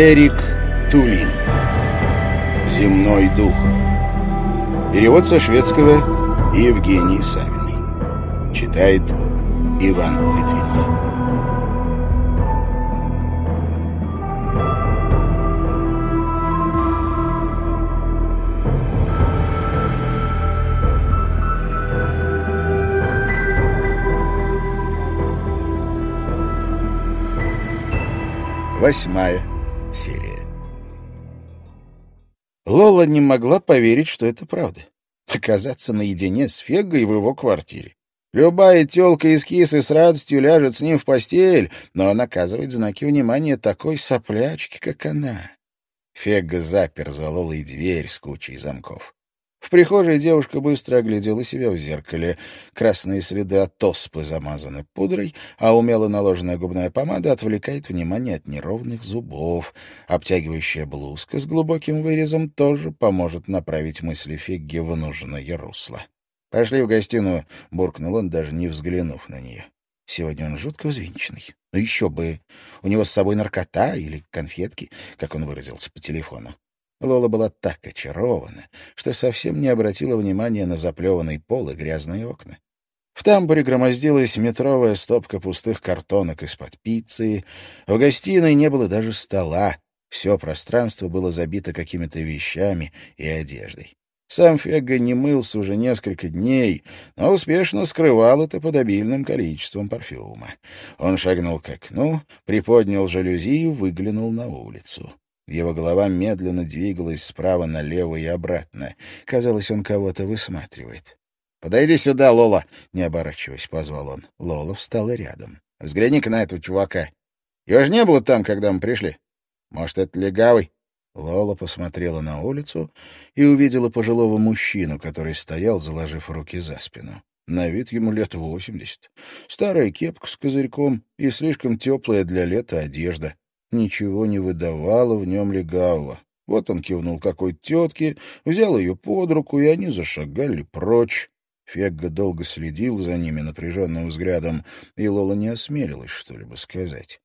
Эрик Тулин. «Земной дух» Перевод со шведского Евгений Савиной. Читает Иван Литвинов. Восьмая серия. Лола не могла поверить, что это правда. Оказаться наедине с Фегой в его квартире. Любая тёлка из кисы с радостью ляжет с ним в постель, но он оказывает знаки внимания такой соплячки, как она. Фега запер за Лолой дверь с кучей замков. В прихожей девушка быстро оглядела себя в зеркале. Красные следы от оспы замазаны пудрой, а умело наложенная губная помада отвлекает внимание от неровных зубов. Обтягивающая блузка с глубоким вырезом тоже поможет направить мысли Фигги в нужное русло. «Пошли в гостиную», — буркнул он, даже не взглянув на нее. Сегодня он жутко взвинченный. Ну еще бы. У него с собой наркота или конфетки, как он выразился по телефону. Лола была так очарована, что совсем не обратила внимания на заплеванный пол и грязные окна. В тамбуре громоздилась метровая стопка пустых картонок из-под пиццы. В гостиной не было даже стола. Все пространство было забито какими-то вещами и одеждой. Сам Фегга не мылся уже несколько дней, но успешно скрывал это под обильным количеством парфюма. Он шагнул к окну, приподнял жалюзи и выглянул на улицу. Его голова медленно двигалась справа налево и обратно. Казалось, он кого-то высматривает. «Подойди сюда, Лола!» — не оборачиваясь, позвал он. Лола встала рядом. «Взгляни-ка на этого чувака. Его же не было там, когда мы пришли. Может, это легавый?» Лола посмотрела на улицу и увидела пожилого мужчину, который стоял, заложив руки за спину. На вид ему лет восемьдесят. Старая кепка с козырьком и слишком теплая для лета одежда ничего не выдавало в нем легавого. Вот он кивнул какой-то тетке, взял ее под руку, и они зашагали прочь. Фегга долго следил за ними напряженным взглядом, и Лола не осмелилась что-либо сказать.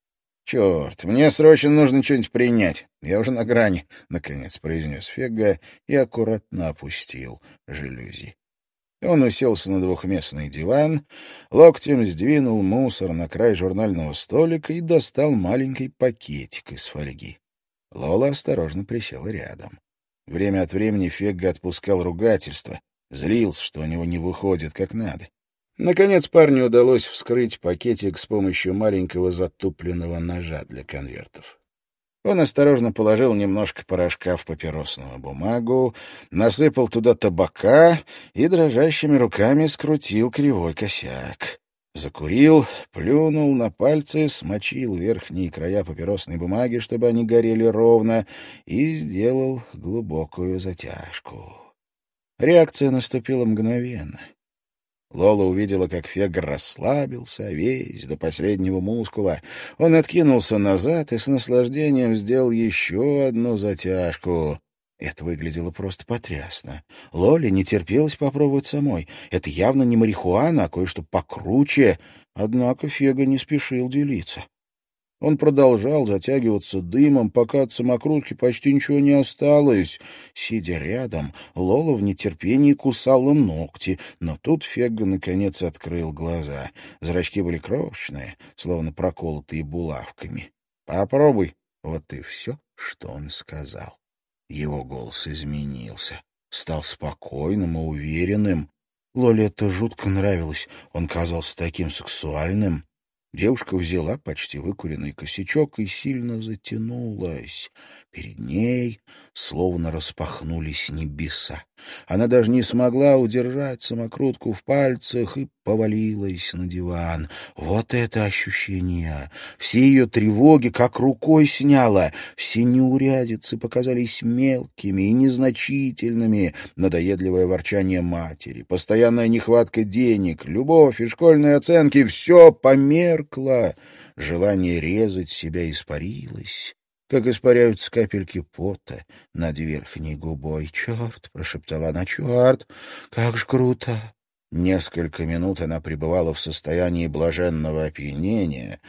«Черт, мне срочно нужно что-нибудь принять. Я уже на грани», — наконец произнес Фегга и аккуратно опустил жалюзи. Он уселся на двухместный диван, локтем сдвинул мусор на край журнального столика и достал маленький пакетик из фольги. Лола осторожно присела рядом. Время от времени Фегга отпускал ругательство, злился, что у него не выходит как надо. Наконец парню удалось вскрыть пакетик с помощью маленького затупленного ножа для конвертов. Он осторожно положил немножко порошка в папиросную бумагу, насыпал туда табака и дрожащими руками скрутил кривой косяк. Закурил, плюнул на пальцы, смочил верхние края папиросной бумаги, чтобы они горели ровно, и сделал глубокую затяжку. Реакция наступила мгновенно. Лола увидела, как Фегр расслабился, весь, до последнего мускула. Он откинулся назад и с наслаждением сделал еще одну затяжку. Это выглядело просто потрясно. Лоле не терпелось попробовать самой. Это явно не марихуана, а кое-что покруче. Однако Фега не спешил делиться. Он продолжал затягиваться дымом, пока от самокрутки почти ничего не осталось. Сидя рядом, Лола в нетерпении кусала ногти, но тут Фегга наконец открыл глаза. Зрачки были крошечные, словно проколотые булавками. «Попробуй». Вот и все, что он сказал. Его голос изменился, стал спокойным и уверенным. Лоле это жутко нравилось. Он казался таким сексуальным. Девушка взяла почти выкуренный косячок и сильно затянулась. Перед ней словно распахнулись небеса. Она даже не смогла удержать самокрутку в пальцах и повалилась на диван. Вот это ощущение! Все ее тревоги как рукой сняло. Все неурядицы показались мелкими и незначительными. Надоедливое ворчание матери, постоянная нехватка денег, любовь и школьные оценки — все померкло. Желание резать себя испарилось как испаряются капельки пота над верхней губой. «Черт!» — прошептала она. «Черт! Как ж круто!» Несколько минут она пребывала в состоянии блаженного опьянения,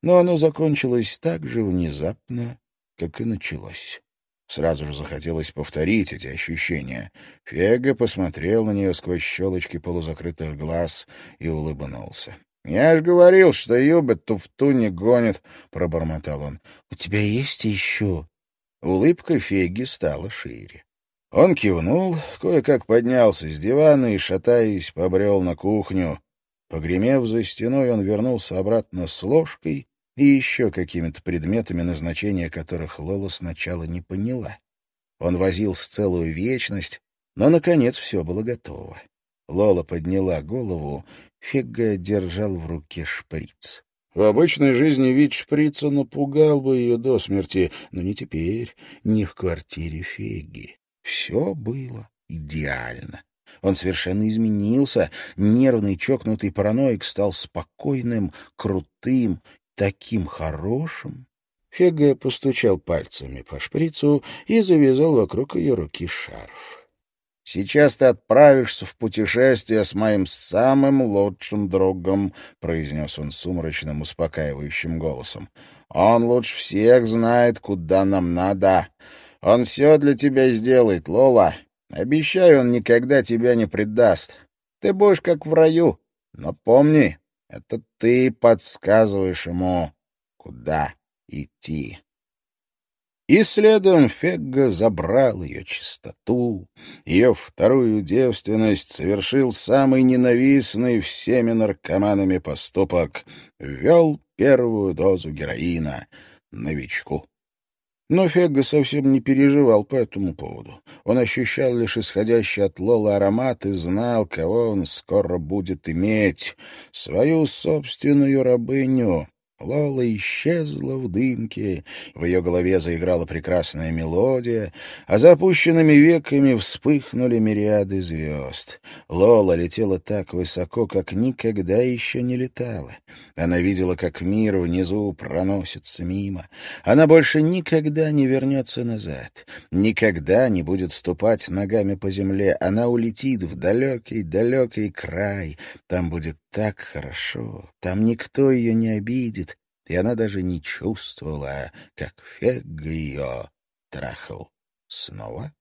но оно закончилось так же внезапно, как и началось. Сразу же захотелось повторить эти ощущения. Фега посмотрел на нее сквозь щелочки полузакрытых глаз и улыбнулся. «Я ж говорил, что Юба туфту не гонит», — пробормотал он. «У тебя есть еще?» Улыбка Феги стала шире. Он кивнул, кое-как поднялся с дивана и, шатаясь, побрел на кухню. Погремев за стеной, он вернулся обратно с ложкой и еще какими-то предметами, назначения которых Лола сначала не поняла. Он возился целую вечность, но, наконец, все было готово. Лола подняла голову, Фега держал в руке шприц. В обычной жизни вид шприца напугал бы ее до смерти, но не теперь, не в квартире Феги. Все было идеально. Он совершенно изменился. Нервный, чокнутый параноик стал спокойным, крутым, таким хорошим. Фега постучал пальцами по шприцу и завязал вокруг ее руки шарф. «Сейчас ты отправишься в путешествие с моим самым лучшим другом», — произнес он сумрачным, успокаивающим голосом. «Он лучше всех знает, куда нам надо. Он все для тебя сделает, Лола. Обещаю, он никогда тебя не предаст. Ты будешь как в раю. Но помни, это ты подсказываешь ему, куда идти. И следом Фегга забрал ее чистоту, ее вторую девственность, совершил самый ненавистный всеми наркоманами поступок — ввел первую дозу героина новичку. Но Фегга совсем не переживал по этому поводу. Он ощущал лишь исходящий от Лолы аромат и знал, кого он скоро будет иметь — свою собственную рабыню, Лола исчезла в дымке, в ее голове заиграла прекрасная мелодия, а за опущенными веками вспыхнули мириады звезд. Лола летела так высоко, как никогда еще не летала. Она видела, как мир внизу проносится мимо. Она больше никогда не вернется назад, никогда не будет ступать ногами по земле. Она улетит в далекий-далекий край. Там будет так хорошо, там никто ее не обидит, и она даже не чувствовала, как Фег ее трахал снова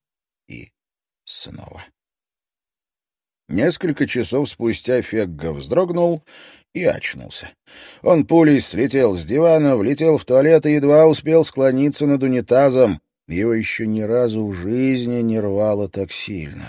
и снова. Несколько часов спустя Фегга вздрогнул и очнулся. Он пулей слетел с дивана, влетел в туалет и едва успел склониться над унитазом. Его еще ни разу в жизни не рвало так сильно.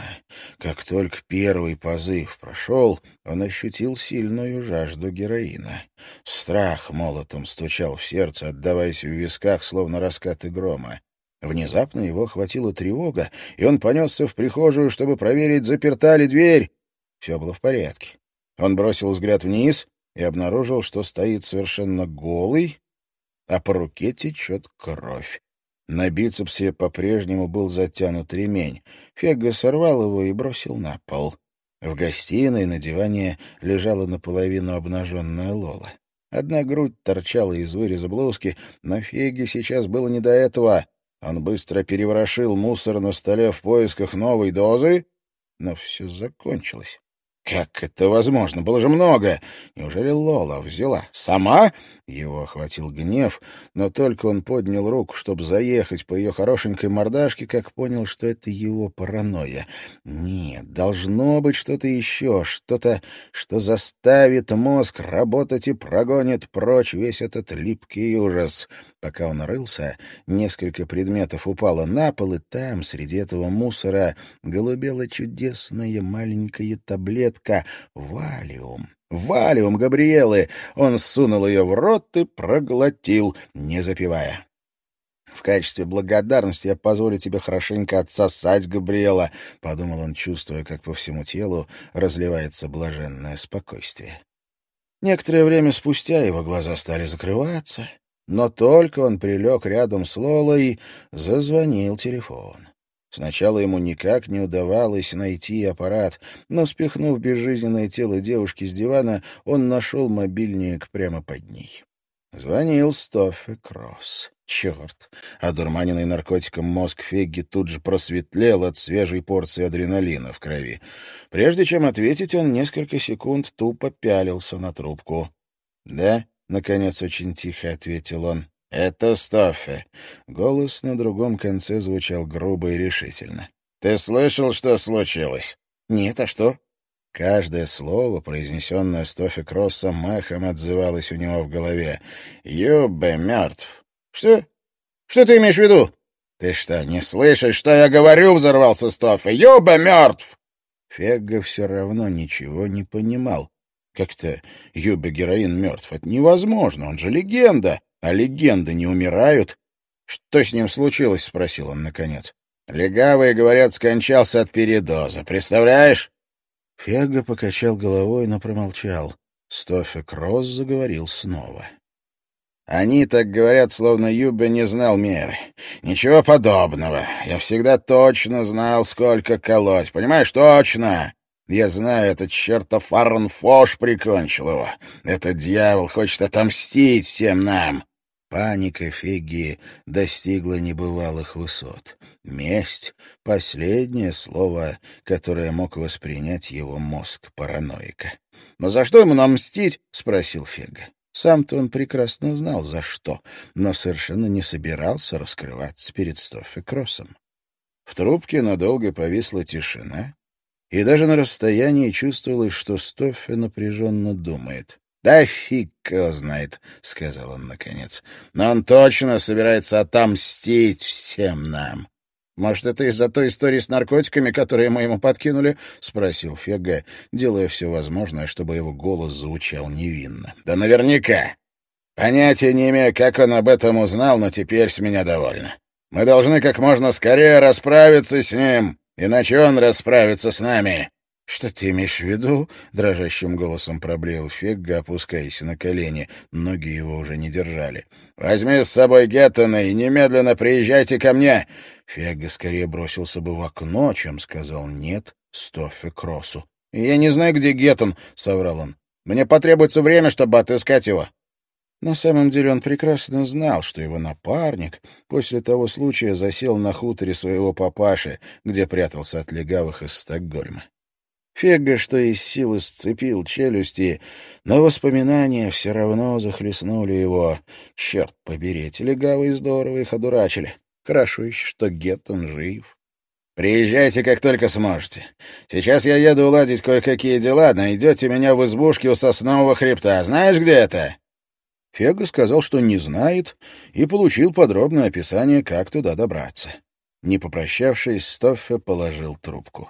Как только первый позыв прошел, он ощутил сильную жажду героина. Страх молотом стучал в сердце, отдаваясь в висках, словно раскаты грома. Внезапно его охватила тревога, и он понесся в прихожую, чтобы проверить, заперта ли дверь. Все было в порядке. Он бросил взгляд вниз и обнаружил, что стоит совершенно голый, а по руке течет кровь. На бицепсе по-прежнему был затянут ремень. Фега сорвал его и бросил на пол. В гостиной на диване лежала наполовину обнаженная Лола. Одна грудь торчала из выреза блузки, но Феге сейчас было не до этого. Он быстро переворошил мусор на столе в поисках новой дозы, но все закончилось. Как это возможно? Было же много. Неужели Лола взяла? Сама? Его охватил гнев, но только он поднял руку, чтобы заехать по ее хорошенькой мордашке, как понял, что это его паранойя. Нет, должно быть что-то еще, что-то, что заставит мозг работать и прогонит прочь весь этот липкий ужас. Пока он рылся, несколько предметов упало на пол, и там, среди этого мусора, голубела чудесная маленькая таблетка «Валиум». «Валиум, Габриэлы!» Он сунул ее в рот и проглотил, не запивая. «В качестве благодарности я позволю тебе хорошенько отсосать, Габриэла», — подумал он, чувствуя, как по всему телу разливается блаженное спокойствие. Некоторое время спустя его глаза стали закрываться, но только он прилег рядом с Лолой, зазвонил телефон. Сначала ему никак не удавалось найти аппарат, но, спихнув безжизненное тело девушки с дивана, он нашел мобильник прямо под ней. Звонил Стоффе Кросс. Черт! Одурманенный наркотиком мозг Фегги тут же просветлел от свежей порции адреналина в крови. Прежде чем ответить, он несколько секунд тупо пялился на трубку. «Да?» — наконец очень тихо ответил он. «Это Стоффе». Голос на другом конце звучал грубо и решительно. «Ты слышал, что случилось?» «Нет, а что?» Каждое слово, произнесенное Стофи Кроссом, махом отзывалось у него в голове. «Юбе мертв». «Что? Что ты имеешь в виду?» «Ты что, не слышишь, что я говорю?» — взорвался Стофи. «Юбе мертв!» Фегга все равно ничего не понимал. Как-то Юбе героин мертв. Это невозможно, он же легенда, а легенды не умирают. «Что с ним случилось?» — спросил он наконец. «Легавые, говорят, скончался от передоза. Представляешь?» Фега покачал головой, но промолчал. Стофе Кросс заговорил снова. «Они так говорят, словно Юбе не знал меры. Ничего подобного. Я всегда точно знал, сколько колоть. Понимаешь, точно!» Я знаю, этот чертов Арнфош прикончил его. Этот дьявол хочет отомстить всем нам. Паника Феги достигла небывалых высот. Месть — последнее слово, которое мог воспринять его мозг параноика. «Но за что ему нам мстить?» — спросил Фега. Сам-то он прекрасно знал, за что, но совершенно не собирался раскрываться перед Стоффе Кроссом. В трубке надолго повисла тишина, и даже на расстоянии чувствовалось, что Стоффе напряженно думает. «Да фиг его знает», — сказал он наконец. «Но он точно собирается отомстить всем нам». «Может, это из-за той истории с наркотиками, которые мы ему подкинули?» — спросил Фега, делая все возможное, чтобы его голос звучал невинно. «Да наверняка. Понятия не имею, как он об этом узнал, но теперь с меня довольно. Мы должны как можно скорее расправиться с ним, иначе он расправится с нами. «Что ты имеешь в виду?» — дрожащим голосом проблеял Фегга, опускаясь на колени. Ноги его уже не держали. «Возьми с собой Геттона и немедленно приезжайте ко мне!» Фегга скорее бросился бы в окно, чем сказал «нет» Стоффе Кроссу. «Я не знаю, где Геттон», — соврал он. «Мне потребуется время, чтобы отыскать его». На самом деле он прекрасно знал, что его напарник после того случая засел на хуторе своего папаши, где прятался от легавых из Стокгольма. Фега, что из силы сцепил челюсти, но воспоминания все равно захлестнули его. Черт побери, эти легавые здорово их одурачили. Хорошо еще, что Геттон жив. «Приезжайте, как только сможете. Сейчас я еду уладить кое-какие дела. Найдете меня в избушке у соснового хребта. Знаешь, где это?» Фегга сказал, что не знает, и получил подробное описание, как туда добраться. Не попрощавшись, Стоффе положил трубку.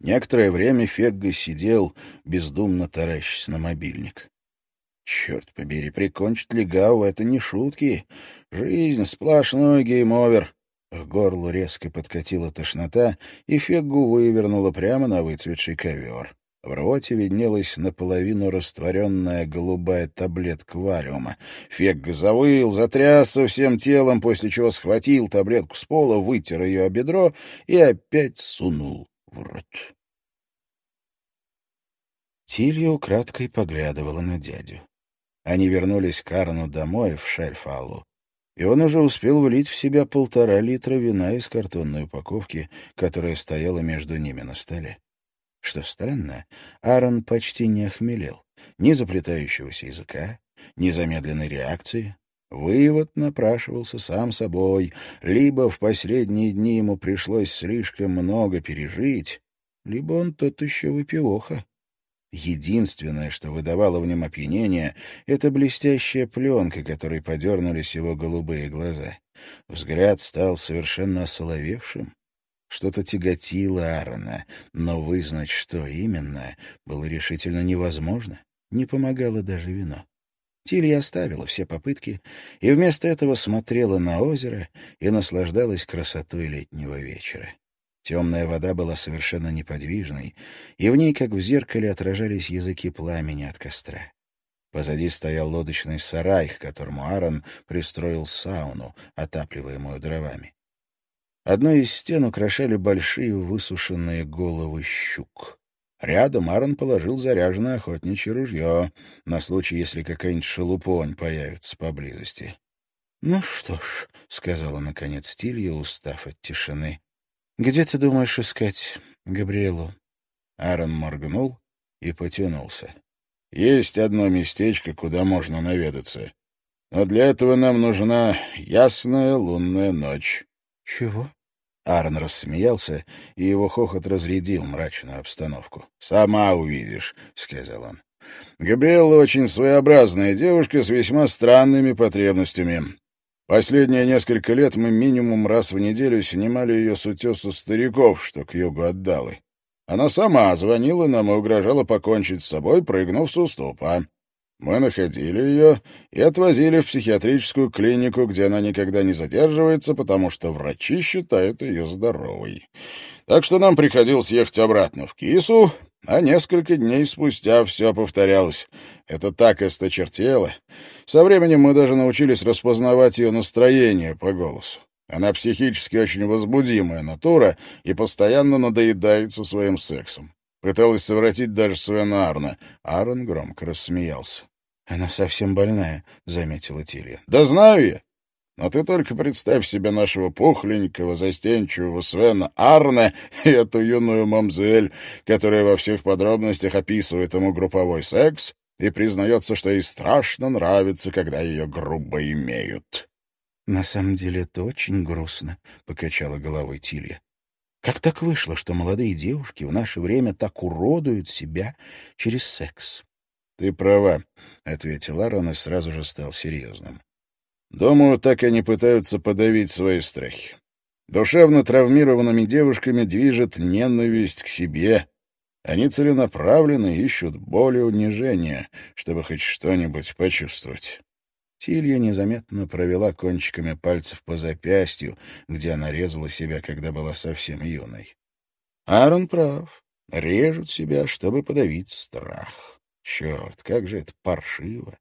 Некоторое время Фегга сидел, бездумно таращась на мобильник. Черт побери, прикончить Легау — это не шутки. Жизнь — сплошной game over. К горлу резко подкатила тошнота, и Феггу вывернула прямо на выцветший ковер. В рвоте виднелась наполовину растворенная голубая таблетка валиума. Фегга завыл, затрясся всем телом, после чего схватил таблетку с пола, вытер ее о бедро и опять сунул в рот. Тилья украдкой поглядывала на дядю. Они вернулись к Арну домой, в Шельфалу, и он уже успел влить в себя полтора литра вина из картонной упаковки, которая стояла между ними на столе. Что странно, Аарон почти не охмелел. Ни заплетающегося языка, ни замедленной реакции. Вывод напрашивался сам собой. Либо в последние дни ему пришлось слишком много пережить, либо он тот еще выпивоха. Единственное, что выдавало в нем опьянение, — это блестящая пленка, которой подернулись его голубые глаза. Взгляд стал совершенно осоловевшим. Что-то тяготило Аарона, но вызнать, что именно, было решительно невозможно. Не помогало даже вино. Тилья оставила все попытки и вместо этого смотрела на озеро и наслаждалась красотой летнего вечера. Темная вода была совершенно неподвижной, и в ней, как в зеркале, отражались языки пламени от костра. Позади стоял лодочный сарай, к которому Аарон пристроил сауну, отапливаемую дровами. Одной из стен украшали большие высушенные головы щук. Рядом Аарон положил заряженное охотничье ружье на случай, если какая-нибудь шелупонь появится поблизости. — Ну что ж, — сказала наконец Тилья, устав от тишины, — где ты думаешь искать Габриэлу? Аарон моргнул и потянулся. — Есть одно местечко, куда можно наведаться. Но для этого нам нужна ясная лунная ночь». «Чего?» Аарон рассмеялся, и его хохот разрядил мрачную обстановку. «Сама увидишь», — сказал он. «Габриэлла очень своеобразная девушка с весьма странными потребностями. Последние несколько лет мы минимум раз в неделю снимали ее с утеса стариков, что к югу отдалы. Она сама звонила нам и угрожала покончить с собой, прыгнув с уступа. Мы находили ее и отвозили в психиатрическую клинику, где она никогда не задерживается, потому что врачи считают ее здоровой. Так что нам приходилось ехать обратно в Кису, а несколько дней спустя все повторялось. Это так осточертело. Со временем мы даже научились распознавать ее настроение по голосу. Она психически очень возбудимая натура и постоянно надоедается своим сексом. Пыталась совратить даже Свена Арна. Аарон громко рассмеялся. «Она совсем больная», — заметила Тилья. «Да знаю я. Но ты только представь себе нашего пухленького, застенчивого Свена Арне и эту юную мамзель, которая во всех подробностях описывает ему групповой секс и признается, что ей страшно нравится, когда ее грубо имеют. «На самом деле это очень грустно», — покачала головой Тилья. «Как так вышло, что молодые девушки в наше время так уродуют себя через секс?» «Ты права», — ответил Аарон и сразу же стал серьезным. Думаю, так они пытаются подавить свои страхи. Душевно травмированными девушками движет ненависть к себе. Они целенаправленно ищут боли унижения, чтобы хоть что-нибудь почувствовать. Тилья незаметно провела кончиками пальцев по запястью, где она резала себя, когда была совсем юной. Аарон прав. Режут себя, чтобы подавить страх. Черт, как же это паршиво.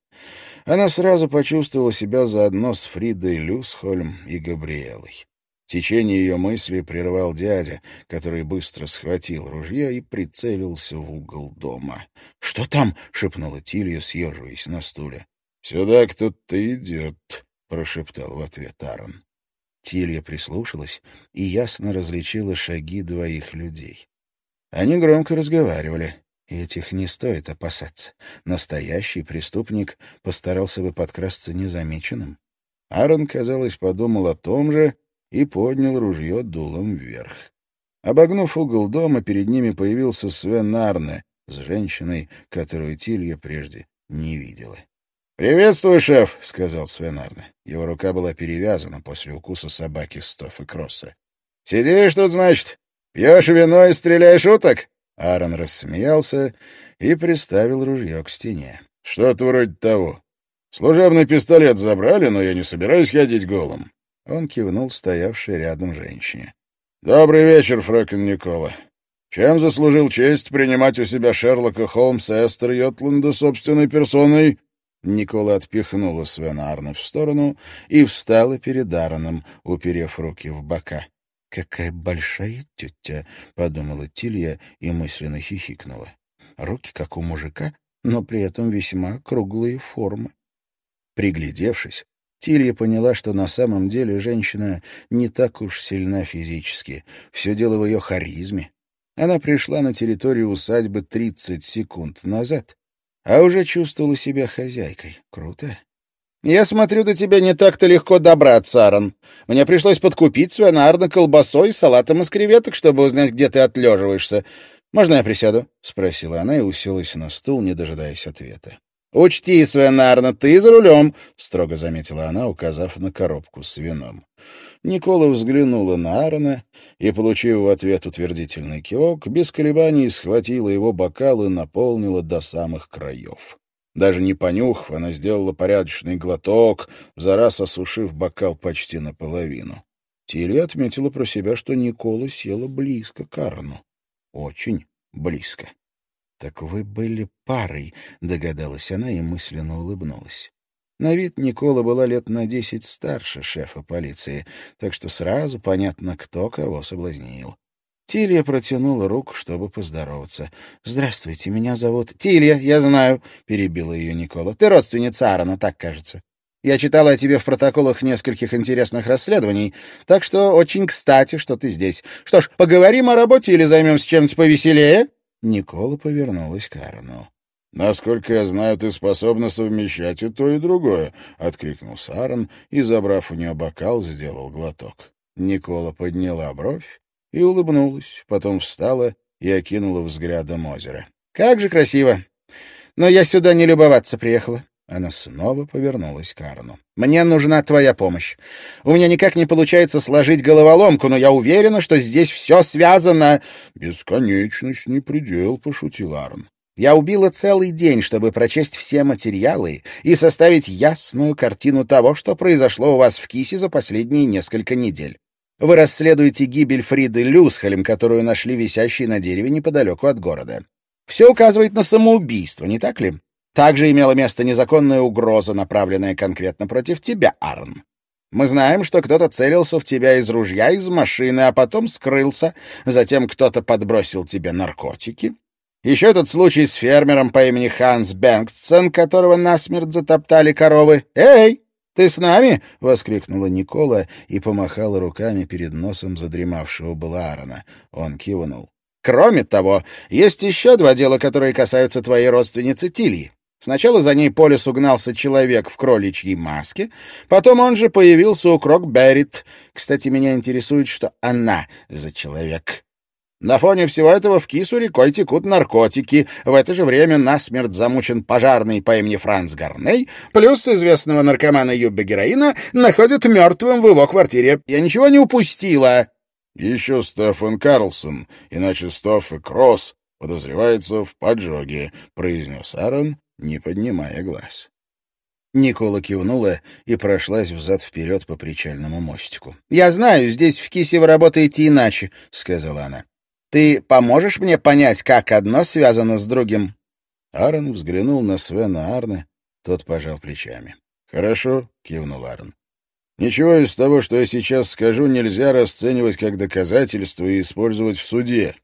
Она сразу почувствовала себя заодно с Фридой Люсхольм и Габриэлой. Течение ее мыслей прервал дядя, который быстро схватил ружье и прицелился в угол дома. «Что там?» — шепнула Тилья, съеживаясь на стуле. «Сюда кто-то идет», — прошептал в ответ Аарон. Тилья прислушалась и ясно различила шаги двоих людей. Они громко разговаривали. Этих не стоит опасаться. Настоящий преступник постарался бы подкрасться незамеченным. Аарон, казалось, подумал о том же и поднял ружье дулом вверх. Обогнув угол дома, перед ними появился Свен Арне с женщиной, которую Тилья прежде не видела. «Приветствую, шеф», — сказал Свен Арне. Его рука была перевязана после укуса собаки Стоффа Кросса. «Сидишь тут, значит? Пьешь вино и стреляешь уток?» Аарон рассмеялся и приставил ружье к стене. «Что-то вроде того. Служебный пистолет забрали, но я не собираюсь ходить голым». Он кивнул стоявшей рядом женщине. «Добрый вечер, фрöken Никола. Чем заслужил честь принимать у себя Шерлока Холмса Эстер Йотланда собственной персоной?» Никола отпихнула Свена Арна в сторону и встала перед Аароном, уперев руки в бока. «Какая большая тетя!» — подумала Тилья и мысленно хихикнула. Руки, как у мужика, но при этом весьма круглые формы. Приглядевшись, Тилья поняла, что на самом деле женщина не так уж сильна физически. Все дело в ее харизме. Она пришла на территорию усадьбы 30 секунд назад, а уже чувствовала себя хозяйкой. Круто. «Я смотрю, до тебя не так-то легко добраться, Аарон. Мне пришлось подкупить Свенарда колбасой, салатом из креветок, чтобы узнать, где ты отлеживаешься. Можно я присяду?» — спросила она и уселась на стул, не дожидаясь ответа. «Учти, Свенарна, ты за рулем!» — строго заметила она, указав на коробку с вином. Никола взглянула на Аарона и, получив в ответ утвердительный кивок, без колебаний схватила его бокал и наполнила до самых краев. Даже не понюхав, она сделала порядочный глоток, за раз осушив бокал почти наполовину. Тилья отметила про себя, что Никола села близко к Арну. Очень близко. «Так вы были парой», — догадалась она и мысленно улыбнулась. На вид Никола была лет на десять старше шефа полиции, так что сразу понятно, кто кого соблазнил. Тилья протянула руку, чтобы поздороваться. «Здравствуйте, меня зовут...» «Тилья, я знаю», — перебила ее Никола. «Ты родственница Аарона, так кажется. Я читала о тебе в протоколах нескольких интересных расследований, так что очень кстати, что ты здесь. Что ж, поговорим о работе или займемся чем-нибудь повеселее?» Никола повернулась к Аарону. «Насколько я знаю, ты способна совмещать и то, и другое», — откликнулся Аарон и, забрав у нее бокал, сделал глоток. Никола подняла бровь и улыбнулась, потом встала и окинула взглядом озеро. «Как же красиво! Но я сюда не любоваться приехала. Она снова повернулась к Арну. «Мне нужна твоя помощь. У меня никак не получается сложить головоломку, но я уверена, что здесь все связано...» «Бесконечность не предел», — пошутил Арн. «Я убила целый день, чтобы прочесть все материалы и составить ясную картину того, что произошло у вас в Кисе за последние несколько недель. Вы расследуете гибель Фриды Люсхельм, которую нашли висящей на дереве неподалеку от города. Все указывает на самоубийство, не так ли?» Также имела место незаконная угроза, направленная конкретно против тебя, Арн. Мы знаем, что кто-то целился в тебя из ружья из машины, а потом скрылся. Затем кто-то подбросил тебе наркотики. Еще этот случай с фермером по имени Ханс Бенгтсон, которого насмерть затоптали коровы. «Эй, ты с нами?» — воскликнула Никола и помахала руками перед носом задремавшего была Аарона. Он кивнул. «Кроме того, есть еще два дела, которые касаются твоей родственницы Тильи. Сначала за ней по лесу гнался человек в кроличьей маске, потом он же появился у Крок Беррит. Кстати, меня интересует, что она за человек. На фоне всего этого в кису рекой текут наркотики. В это же время насмерть замучен пожарный по имени Франц Гарней, плюс известного наркомана Юбба Героина находят мертвым в его квартире. Я ничего не упустила. Еще Стефан Карлсон, иначе Стофф и Кросс, подозревается в поджоге, произнес Аарон не поднимая глаз. Никола кивнула и прошлась взад-вперед по причальному мостику. «Я знаю, здесь в Кисе вы работаете иначе», — сказала она. «Ты поможешь мне понять, как одно связано с другим?» Аарон взглянул на Свена Арне, тот пожал плечами. «Хорошо», — кивнул Аарон. «Ничего из того, что я сейчас скажу, нельзя расценивать как доказательство и использовать в суде.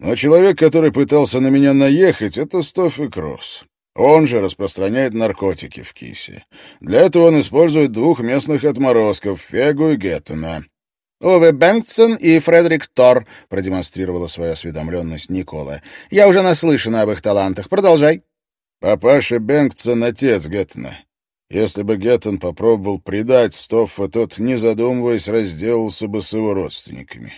Но человек, который пытался на меня наехать, — это Стоффи Кросс. Он же распространяет наркотики в Кисе. Для этого он использует двух местных отморозков, Фегу и Геттена. «Уве Бэнксон и Фредерик Тор», — продемонстрировала свою осведомленность Никола. «Я уже наслышана об их талантах. Продолжай». «Папаша Бэнксон — отец Геттена. Если бы Геттон попробовал предать Стоффа, тот, не задумываясь, разделался бы с его родственниками.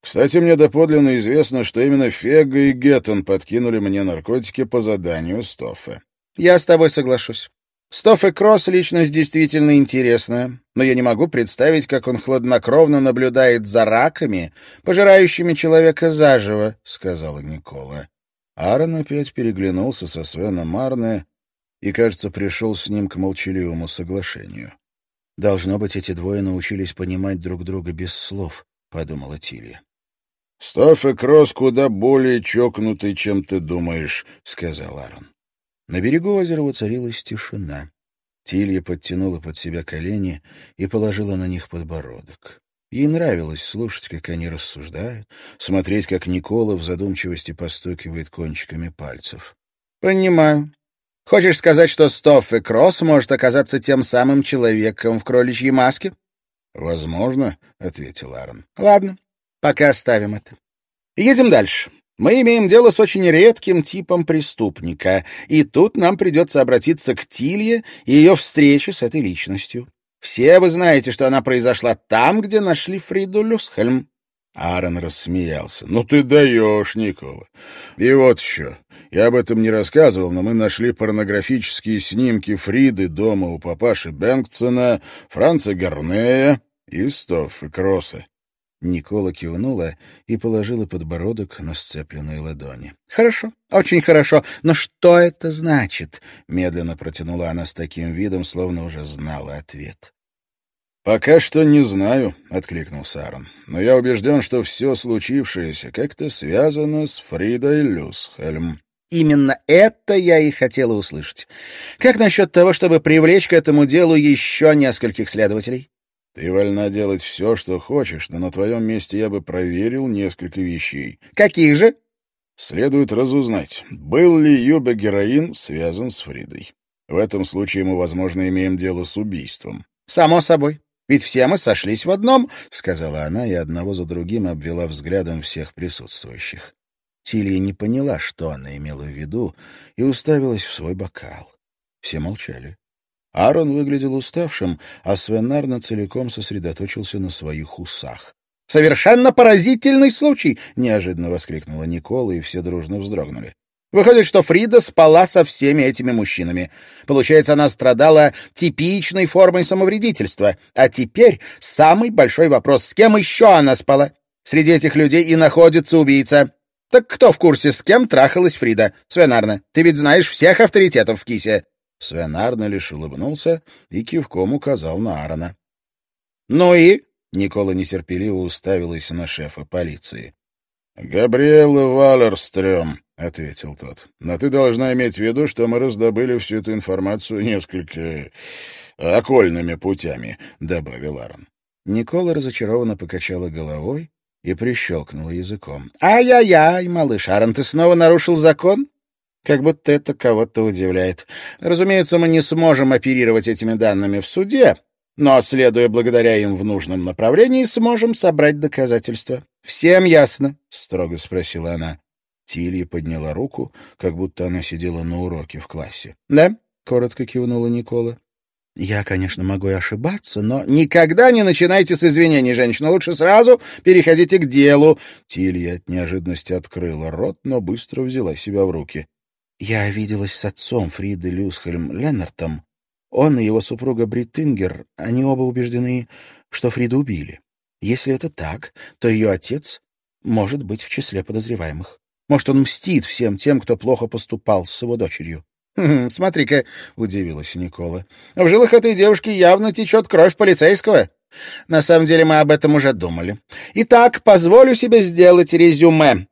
Кстати, мне доподлинно известно, что именно Фега и Геттон подкинули мне наркотики по заданию Стоффе. Я с тобой соглашусь. Стоффе Кросс — личность действительно интересная, но я не могу представить, как он хладнокровно наблюдает за раками, пожирающими человека заживо, — сказала Никола. Аарон опять переглянулся со Свеном Марне и, кажется, пришел с ним к молчаливому соглашению. «Должно быть, эти двое научились понимать друг друга без слов», — подумала Тилья. «Стоффе Кросс куда более чокнутый, чем ты думаешь», — сказал Аарон. На берегу озера воцарилась тишина. Тилья подтянула под себя колени и положила на них подбородок. Ей нравилось слушать, как они рассуждают, смотреть, как Никола в задумчивости постукивает кончиками пальцев. «Понимаю. Хочешь сказать, что Стоффе Кросс может оказаться тем самым человеком в кроличьей маске?» «Возможно», — ответил Аарон. «Ладно, Пока оставим это. Едем дальше. Мы имеем дело с очень редким типом преступника, и тут нам придется обратиться к Тилье и ее встрече с этой личностью. Все вы знаете, что она произошла там, где нашли Фриду Люсхельм. Аарон рассмеялся. «Ну ты даешь, Никола. И вот еще. Я об этом не рассказывал, но мы нашли порнографические снимки Фриды дома у папаши Бенгтсона, Франца Гарнея и Стоффа Кросса. Никола кивнула и положила подбородок на сцепленные ладони. «Хорошо, очень хорошо. Но что это значит?» — медленно протянула она с таким видом, словно уже знала ответ. «Пока что не знаю», — откликнулся Аарон. «Но я убежден, что все случившееся как-то связано с Фридой Люсхельм». Именно это я и хотела услышать. Как насчет того, чтобы привлечь к этому делу еще нескольких следователей? Ты вольна делать все, что хочешь, но на твоем месте я бы проверил несколько вещей. Какие же? Следует разузнать, был ли Юба героин связан с Фридой. В этом случае мы, возможно, имеем дело с убийством. Само собой. Ведь все мы сошлись в одном, — сказала она и одного за другим обвела взглядом всех присутствующих. Тилья не поняла, что она имела в виду, и уставилась в свой бокал. Все молчали. Аарон выглядел уставшим, а Свен целиком сосредоточился на своих усах. «Совершенно поразительный случай!» — неожиданно воскликнула Никола, и все дружно вздрогнули. Выходит, что Фрида спала со всеми этими мужчинами. Получается, она страдала типичной формой самовредительства. А теперь самый большой вопрос, с кем еще она спала? Среди этих людей и находится убийца. Так кто в курсе, с кем трахалась Фрида? Свенарна, ты ведь знаешь всех авторитетов в Кисе. Свенарна лишь улыбнулся и кивком указал на Аарона. «Ну и?» — Никола нетерпеливо уставилась на шефа полиции. «Габриэла Валерстрём», — ответил тот. «Но ты должна иметь в виду, что мы раздобыли всю эту информацию несколько окольными путями», — добавил Аарон. Никола разочарованно покачала головой и прищелкнула языком. «Ай-яй-яй, малыш Аарон, ты снова нарушил закон?» Как будто это кого-то удивляет. Разумеется, мы не сможем оперировать этими данными в суде, но, следуя благодаря им в нужном направлении, сможем собрать доказательства. «Всем ясно?» — строго спросила она. Тилья подняла руку, как будто она сидела на уроке в классе. «Да?» — коротко кивнула Никола. «Я, конечно, могу и ошибаться, но никогда не начинайте с извинений, женщина. Лучше сразу переходите к делу». Тилья от неожиданности открыла рот, но быстро взяла себя в руки. «Я виделась с отцом Фриды Люсхельм Леннартом. Он и его супруга Бриттингер, они оба убеждены, что Фриду убили. Если это так, то ее отец может быть в числе подозреваемых. Может, он мстит всем тем, кто плохо поступал с его дочерью. «Хм, «Смотри-ка», — удивилась Никола, — «в жилах этой девушки явно течет кровь полицейского. На самом деле мы об этом уже думали. Итак, позволю себе сделать резюме.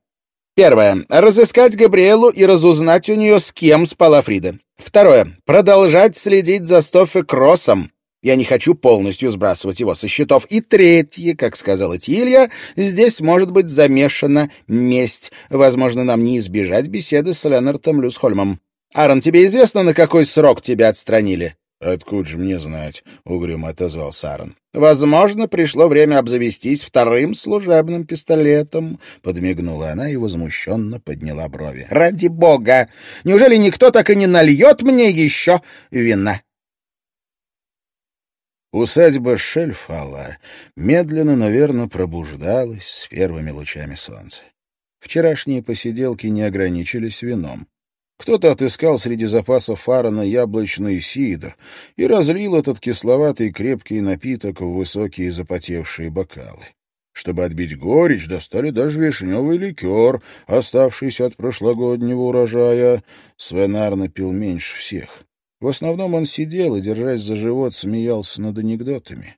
Первое. Разыскать Габриэлу и разузнать у нее, с кем спала Фрида. Второе. Продолжать следить за Стоффе Кроссом. Я не хочу полностью сбрасывать его со счетов. И третье, как сказала Тилья, здесь может быть замешана месть. Возможно, нам не избежать беседы с Ленартом Люсхольмом. Аарон, тебе известно, на какой срок тебя отстранили? «Откуда же мне знать?» — угрюмо отозвался Аарон. «Возможно, пришло время обзавестись вторым служебным пистолетом», — подмигнула она и возмущенно подняла брови. «Ради бога! Неужели никто так и не нальет мне еще вина?» Усадьба Шельфала медленно, наверное, пробуждалась с первыми лучами солнца. Вчерашние посиделки не ограничились вином. Кто-то отыскал среди запасов Фарана яблочный сидр и разлил этот кисловатый крепкий напиток в высокие запотевшие бокалы. Чтобы отбить горечь, достали даже вишневый ликер, оставшийся от прошлогоднего урожая. Свенар напил меньше всех. В основном он сидел и, держась за живот, смеялся над анекдотами.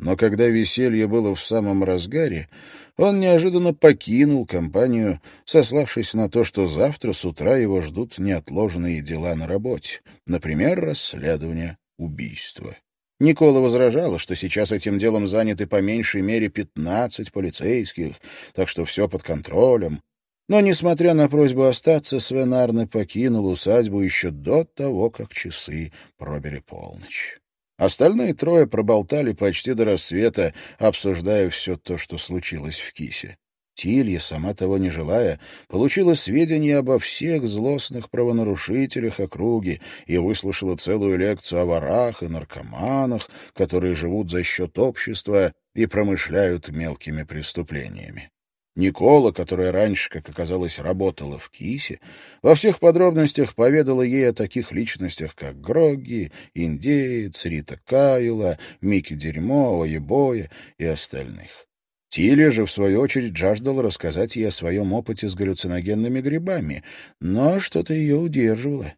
Но когда веселье было в самом разгаре, он неожиданно покинул компанию, сославшись на то, что завтра с утра его ждут неотложные дела на работе, например, расследование убийства. Никола возражала, что сейчас этим делом заняты по меньшей мере пятнадцать полицейских, так что все под контролем, но, несмотря на просьбу остаться, Свен покинул усадьбу еще до того, как часы пробили полночь. Остальные трое проболтали почти до рассвета, обсуждая все то, что случилось в Кисе. Тилья, сама того не желая, получила сведения обо всех злостных правонарушителях округи и выслушала целую лекцию о ворах и наркоманах, которые живут за счет общества и промышляют мелкими преступлениями. Никола, которая раньше, как оказалось, работала в КИСе, во всех подробностях поведала ей о таких личностях, как Гроги, Индеец, Рита Кайла, Микки Дерьмо, Оебоя и остальных. Тилия же, в свою очередь, жаждала рассказать ей о своем опыте с галлюциногенными грибами, но что-то ее удерживало.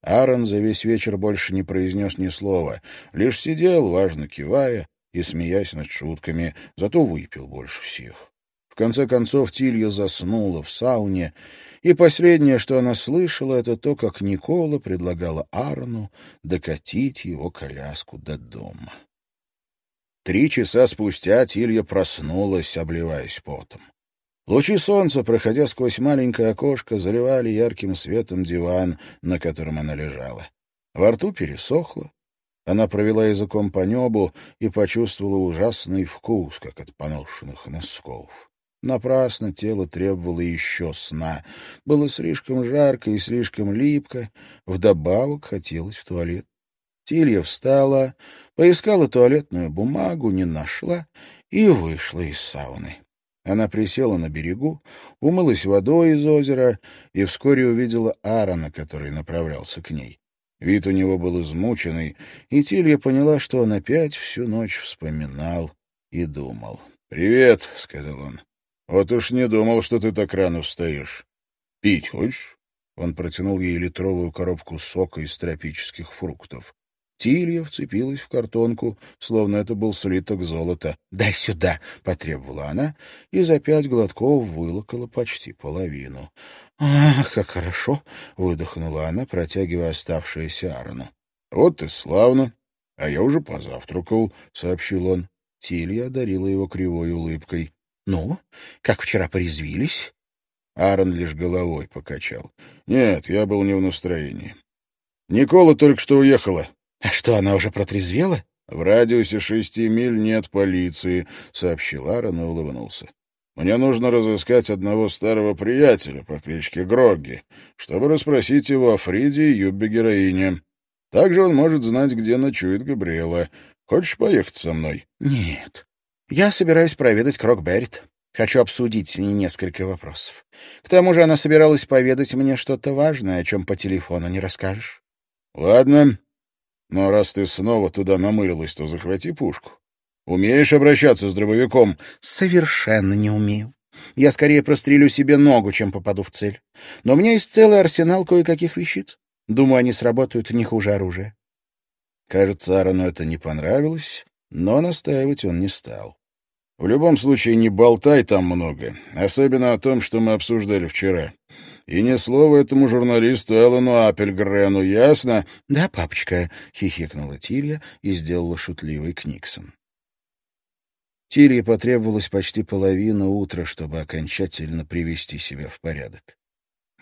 Аарон за весь вечер больше не произнес ни слова, лишь сидел, важно кивая и смеясь над шутками, зато выпил больше всех конце концов Тилья заснула в сауне, и последнее, что она слышала, это то, как Никола предлагала Арну докатить его коляску до дома. Три часа спустя Тилья проснулась, обливаясь потом. Лучи солнца, проходя сквозь маленькое окошко, заливали ярким светом диван, на котором она лежала. Во рту пересохло. Она провела языком по небу и почувствовала ужасный вкус, как от поношенных носков. Напрасно тело требовало еще сна. Было слишком жарко и слишком липко. Вдобавок хотелось в туалет. Тилья встала, поискала туалетную бумагу, не нашла и вышла из сауны. Она присела на берегу, умылась водой из озера и вскоре увидела Аарона, который направлялся к ней. Вид у него был измученный, и Тилья поняла, что он опять всю ночь вспоминал и думал. «Привет», — сказал он. «Вот уж не думал, что ты так рано встаешь. Пить хочешь?» Он протянул ей литровую коробку сока из тропических фруктов. Тилья вцепилась в картонку, словно это был слиток золота. «Дай сюда!» — потребовала она, и за пять глотков вылокала почти половину. «Ах, как хорошо!» — выдохнула она, протягивая оставшееся Аарону. «Вот и славно! А я уже позавтракал», — сообщил он. Тилья одарила его кривой улыбкой. «Ну, как вчера порезвились?» Аарон лишь головой покачал. «Нет, я был не в настроении. Никола только что уехала. «А что, она уже протрезвела?» «В радиусе шести миль нет полиции», — сообщил Аарон и улыбнулся. «Мне нужно разыскать одного старого приятеля по кличке Грогги, чтобы расспросить его о Фриде и Юббе-героине. Также он может знать, где ночует Габриэла. Хочешь поехать со мной?» «Нет. Я собираюсь проведать Крокберрит. Хочу обсудить с ней несколько вопросов. К тому же она собиралась поведать мне что-то важное, о чем по телефону не расскажешь». «Ладно, но раз ты снова туда намылилась, то захвати пушку. Умеешь обращаться с дробовиком? Совершенно не умею. Я скорее прострелю себе ногу, чем попаду в цель. Но у меня есть целый арсенал кое-каких вещиц. Думаю, они сработают не хуже оружия. Кажется, Аарону это не понравилось, но настаивать он не стал. В любом случае, не болтай там много, особенно о том, что мы обсуждали вчера. И ни слова этому журналисту Эллену Аппельгрену, ясно? — Да, папочка, — хихикнула Тилья и сделала шутливый Книксон. Тилье потребовалось почти половина утра, чтобы окончательно привести себя в порядок.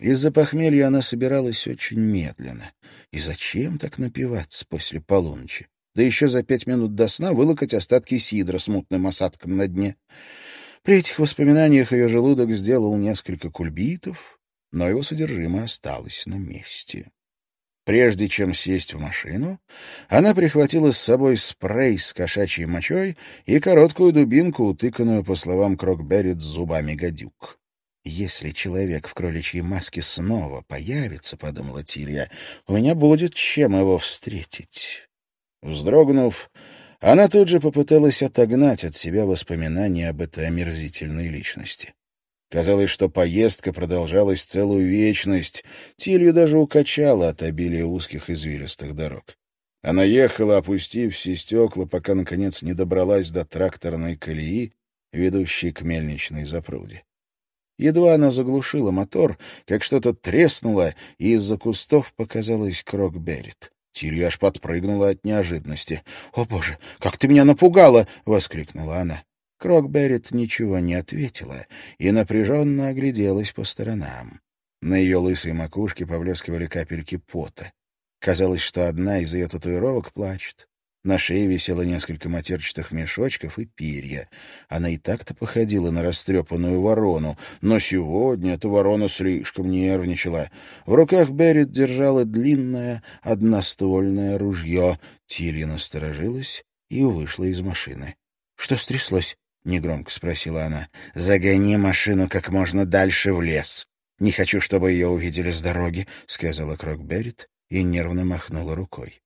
Из-за похмелья она собиралась очень медленно. И зачем так напиваться после полуночи? Да еще за пять минут до сна вылокать остатки сидра с мутным осадком на дне. При этих воспоминаниях ее желудок сделал несколько кульбитов, но его содержимое осталось на месте. Прежде чем сесть в машину, она прихватила с собой спрей с кошачьей мочой и короткую дубинку, утыканную, по словам Крокберрит, зубами гадюк. «Если человек в кроличьей маске снова появится, — подумала Тилья, — у меня будет чем его встретить». Вздрогнув, она тут же попыталась отогнать от себя воспоминания об этой омерзительной личности. Казалось, что поездка продолжалась целую вечность. Тилью даже укачала от обилия узких извилистых дорог. Она ехала, опустив все стекла, пока, наконец, не добралась до тракторной колеи, ведущей к мельничной запруде. Едва она заглушила мотор, как что-то треснуло, и из-за кустов показалась Крокберрит. Тилья аж подпрыгнула от неожиданности. «О, боже, как ты меня напугала!» — воскликнула она. Крокберрит ничего не ответила и напряженно огляделась по сторонам. На ее лысой макушке поблескивали капельки пота. Казалось, что одна из ее татуировок плачет. На шее висело несколько матерчатых мешочков и перья. Она и так-то походила на растрепанную ворону, но сегодня эта ворона слишком нервничала. В руках Беррит держала длинное одноствольное ружье. Тилья насторожилась и вышла из машины. — Что стряслось? негромко спросила она. Загони машину как можно дальше в лес. Не хочу, чтобы ее увидели с дороги, сказала Крокберрит и нервно махнула рукой.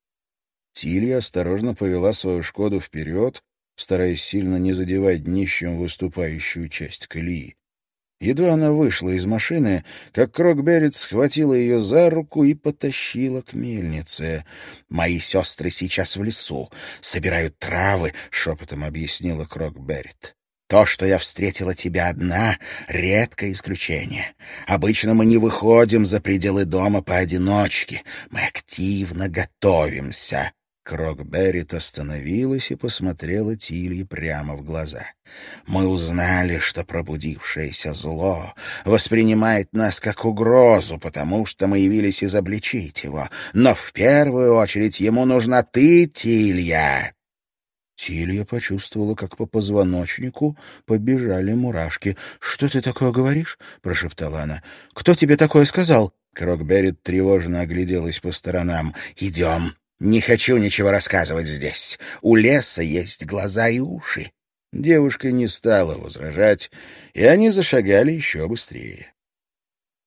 Тилья осторожно повела свою Шкоду вперед, стараясь сильно не задевать днищем выступающую часть колеи. Едва она вышла из машины, как Крокберрит схватила ее за руку и потащила к мельнице. «Мои сестры сейчас в лесу, собирают травы», — шепотом объяснила Крокберрит. То, что я встретила тебя одна, — редкое исключение. Обычно мы не выходим за пределы дома поодиночке. Мы активно готовимся. Крокберрит остановилась и посмотрела Тилье прямо в глаза. «Мы узнали, что пробудившееся зло воспринимает нас как угрозу, потому что мы явились изобличить его. Но в первую очередь ему нужна ты, Тилья!» Тилья почувствовала, как по позвоночнику побежали мурашки. «Что ты такое говоришь?» — прошептала она. «Кто тебе такое сказал?» Крокберрит тревожно огляделась по сторонам. «Идем. Не хочу ничего рассказывать здесь. У леса есть глаза и уши». Девушка не стала возражать, и они зашагали еще быстрее.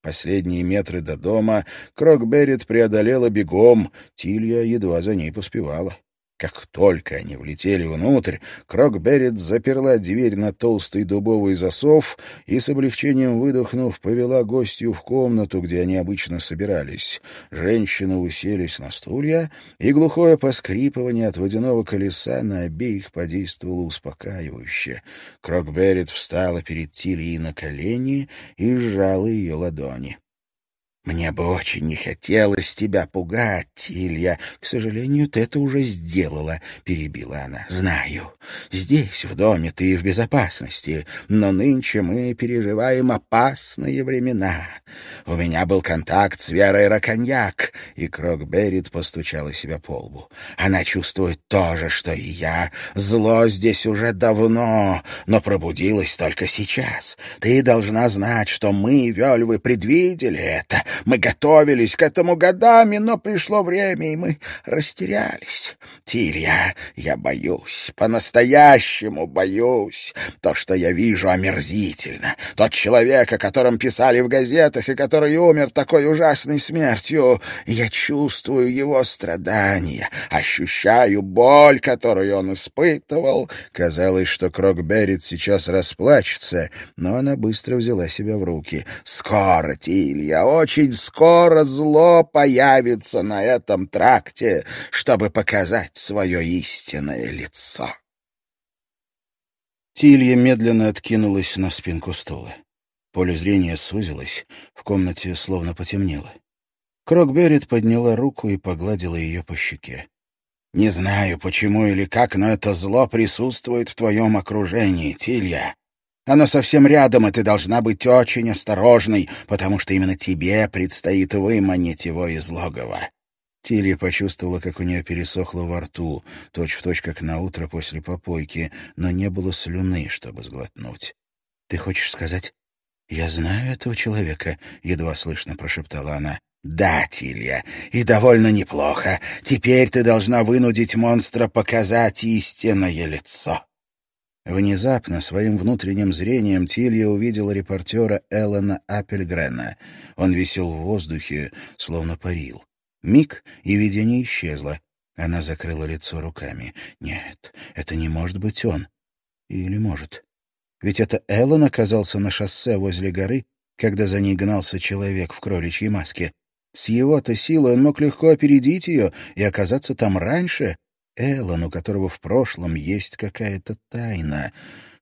Последние метры до дома Крокберрит преодолела бегом, Тилья едва за ней поспевала. Как только они влетели внутрь, Крокберрит заперла дверь на толстый дубовый засов и, с облегчением выдохнув, повела гостью в комнату, где они обычно собирались. Женщины уселись на стулья, и глухое поскрипывание от водяного колеса на обеих подействовало успокаивающе. Крокберрит встала перед Тильей на колени и сжала ее ладони. «Мне бы очень не хотелось тебя пугать, Тилья. К сожалению, ты это уже сделала», — перебила она. «Знаю. Здесь, в доме, ты в безопасности, но нынче мы переживаем опасные времена. У меня был контакт с Верой Раконьяк», — и Крокберрит постучала себя по лбу. «Она чувствует то же, что и я. Зло здесь уже давно, но пробудилось только сейчас. Ты должна знать, что мы, Вельвы, предвидели это» Мы готовились к этому годами, но пришло время, и мы растерялись. Тилья, я боюсь, по-настоящему боюсь. То, что я вижу, омерзительно. Тот человек, о котором писали в газетах и который умер такой ужасной смертью, я чувствую его страдания, ощущаю боль, которую он испытывал. Казалось, что Крокберрит сейчас расплачется, но она быстро взяла себя в руки. «Скоро, Тилья, очень очень скоро зло появится на этом тракте, чтобы показать свое истинное лицо. Тилья медленно откинулась на спинку стула. Поле зрения сузилось, в комнате словно потемнело. Крокберрит подняла руку и погладила ее по щеке. «Не знаю, почему или как, но это зло присутствует в твоем окружении, Тилья. Оно совсем рядом, и ты должна быть очень осторожной, потому что именно тебе предстоит выманить его из логова». Тилья почувствовала, как у нее пересохло во рту, точь-в-точь, точь, как на утро после попойки, но не было слюны, чтобы сглотнуть. «Ты хочешь сказать, я знаю этого человека?» — едва слышно прошептала она. «Да, Тилья, и довольно неплохо. Теперь ты должна вынудить монстра показать истинное лицо». Внезапно своим внутренним зрением Тилья увидела репортера Эллена Аппельгрена. Он висел в воздухе, словно парил. Миг, и видение исчезло. Она закрыла лицо руками. «Нет, это не может быть он. Или может? Ведь это Эллен оказался на шоссе возле горы, когда за ней гнался человек в кроличьей маске. С его-то силой он мог легко опередить ее и оказаться там раньше, Эллен, у которого в прошлом есть какая-то тайна.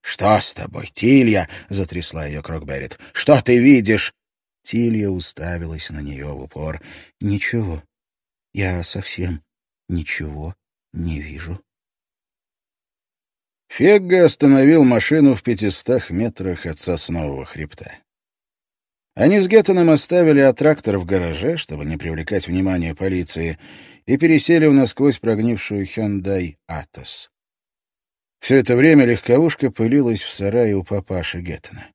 «Что с тобой, Тилья?» — затрясла ее Крокберрит. «Что ты видишь?» Тилья уставилась на нее в упор. «Ничего. Я совсем ничего не вижу». Фегга остановил машину в пятистах метрах от соснового хребта. Они с Геттоном оставили аттрактор в гараже, чтобы не привлекать внимание полиции, и пересели в насквозь прогнившую Hyundai Atos. Все это время легковушка пылилась в сарае у папаши Геттона.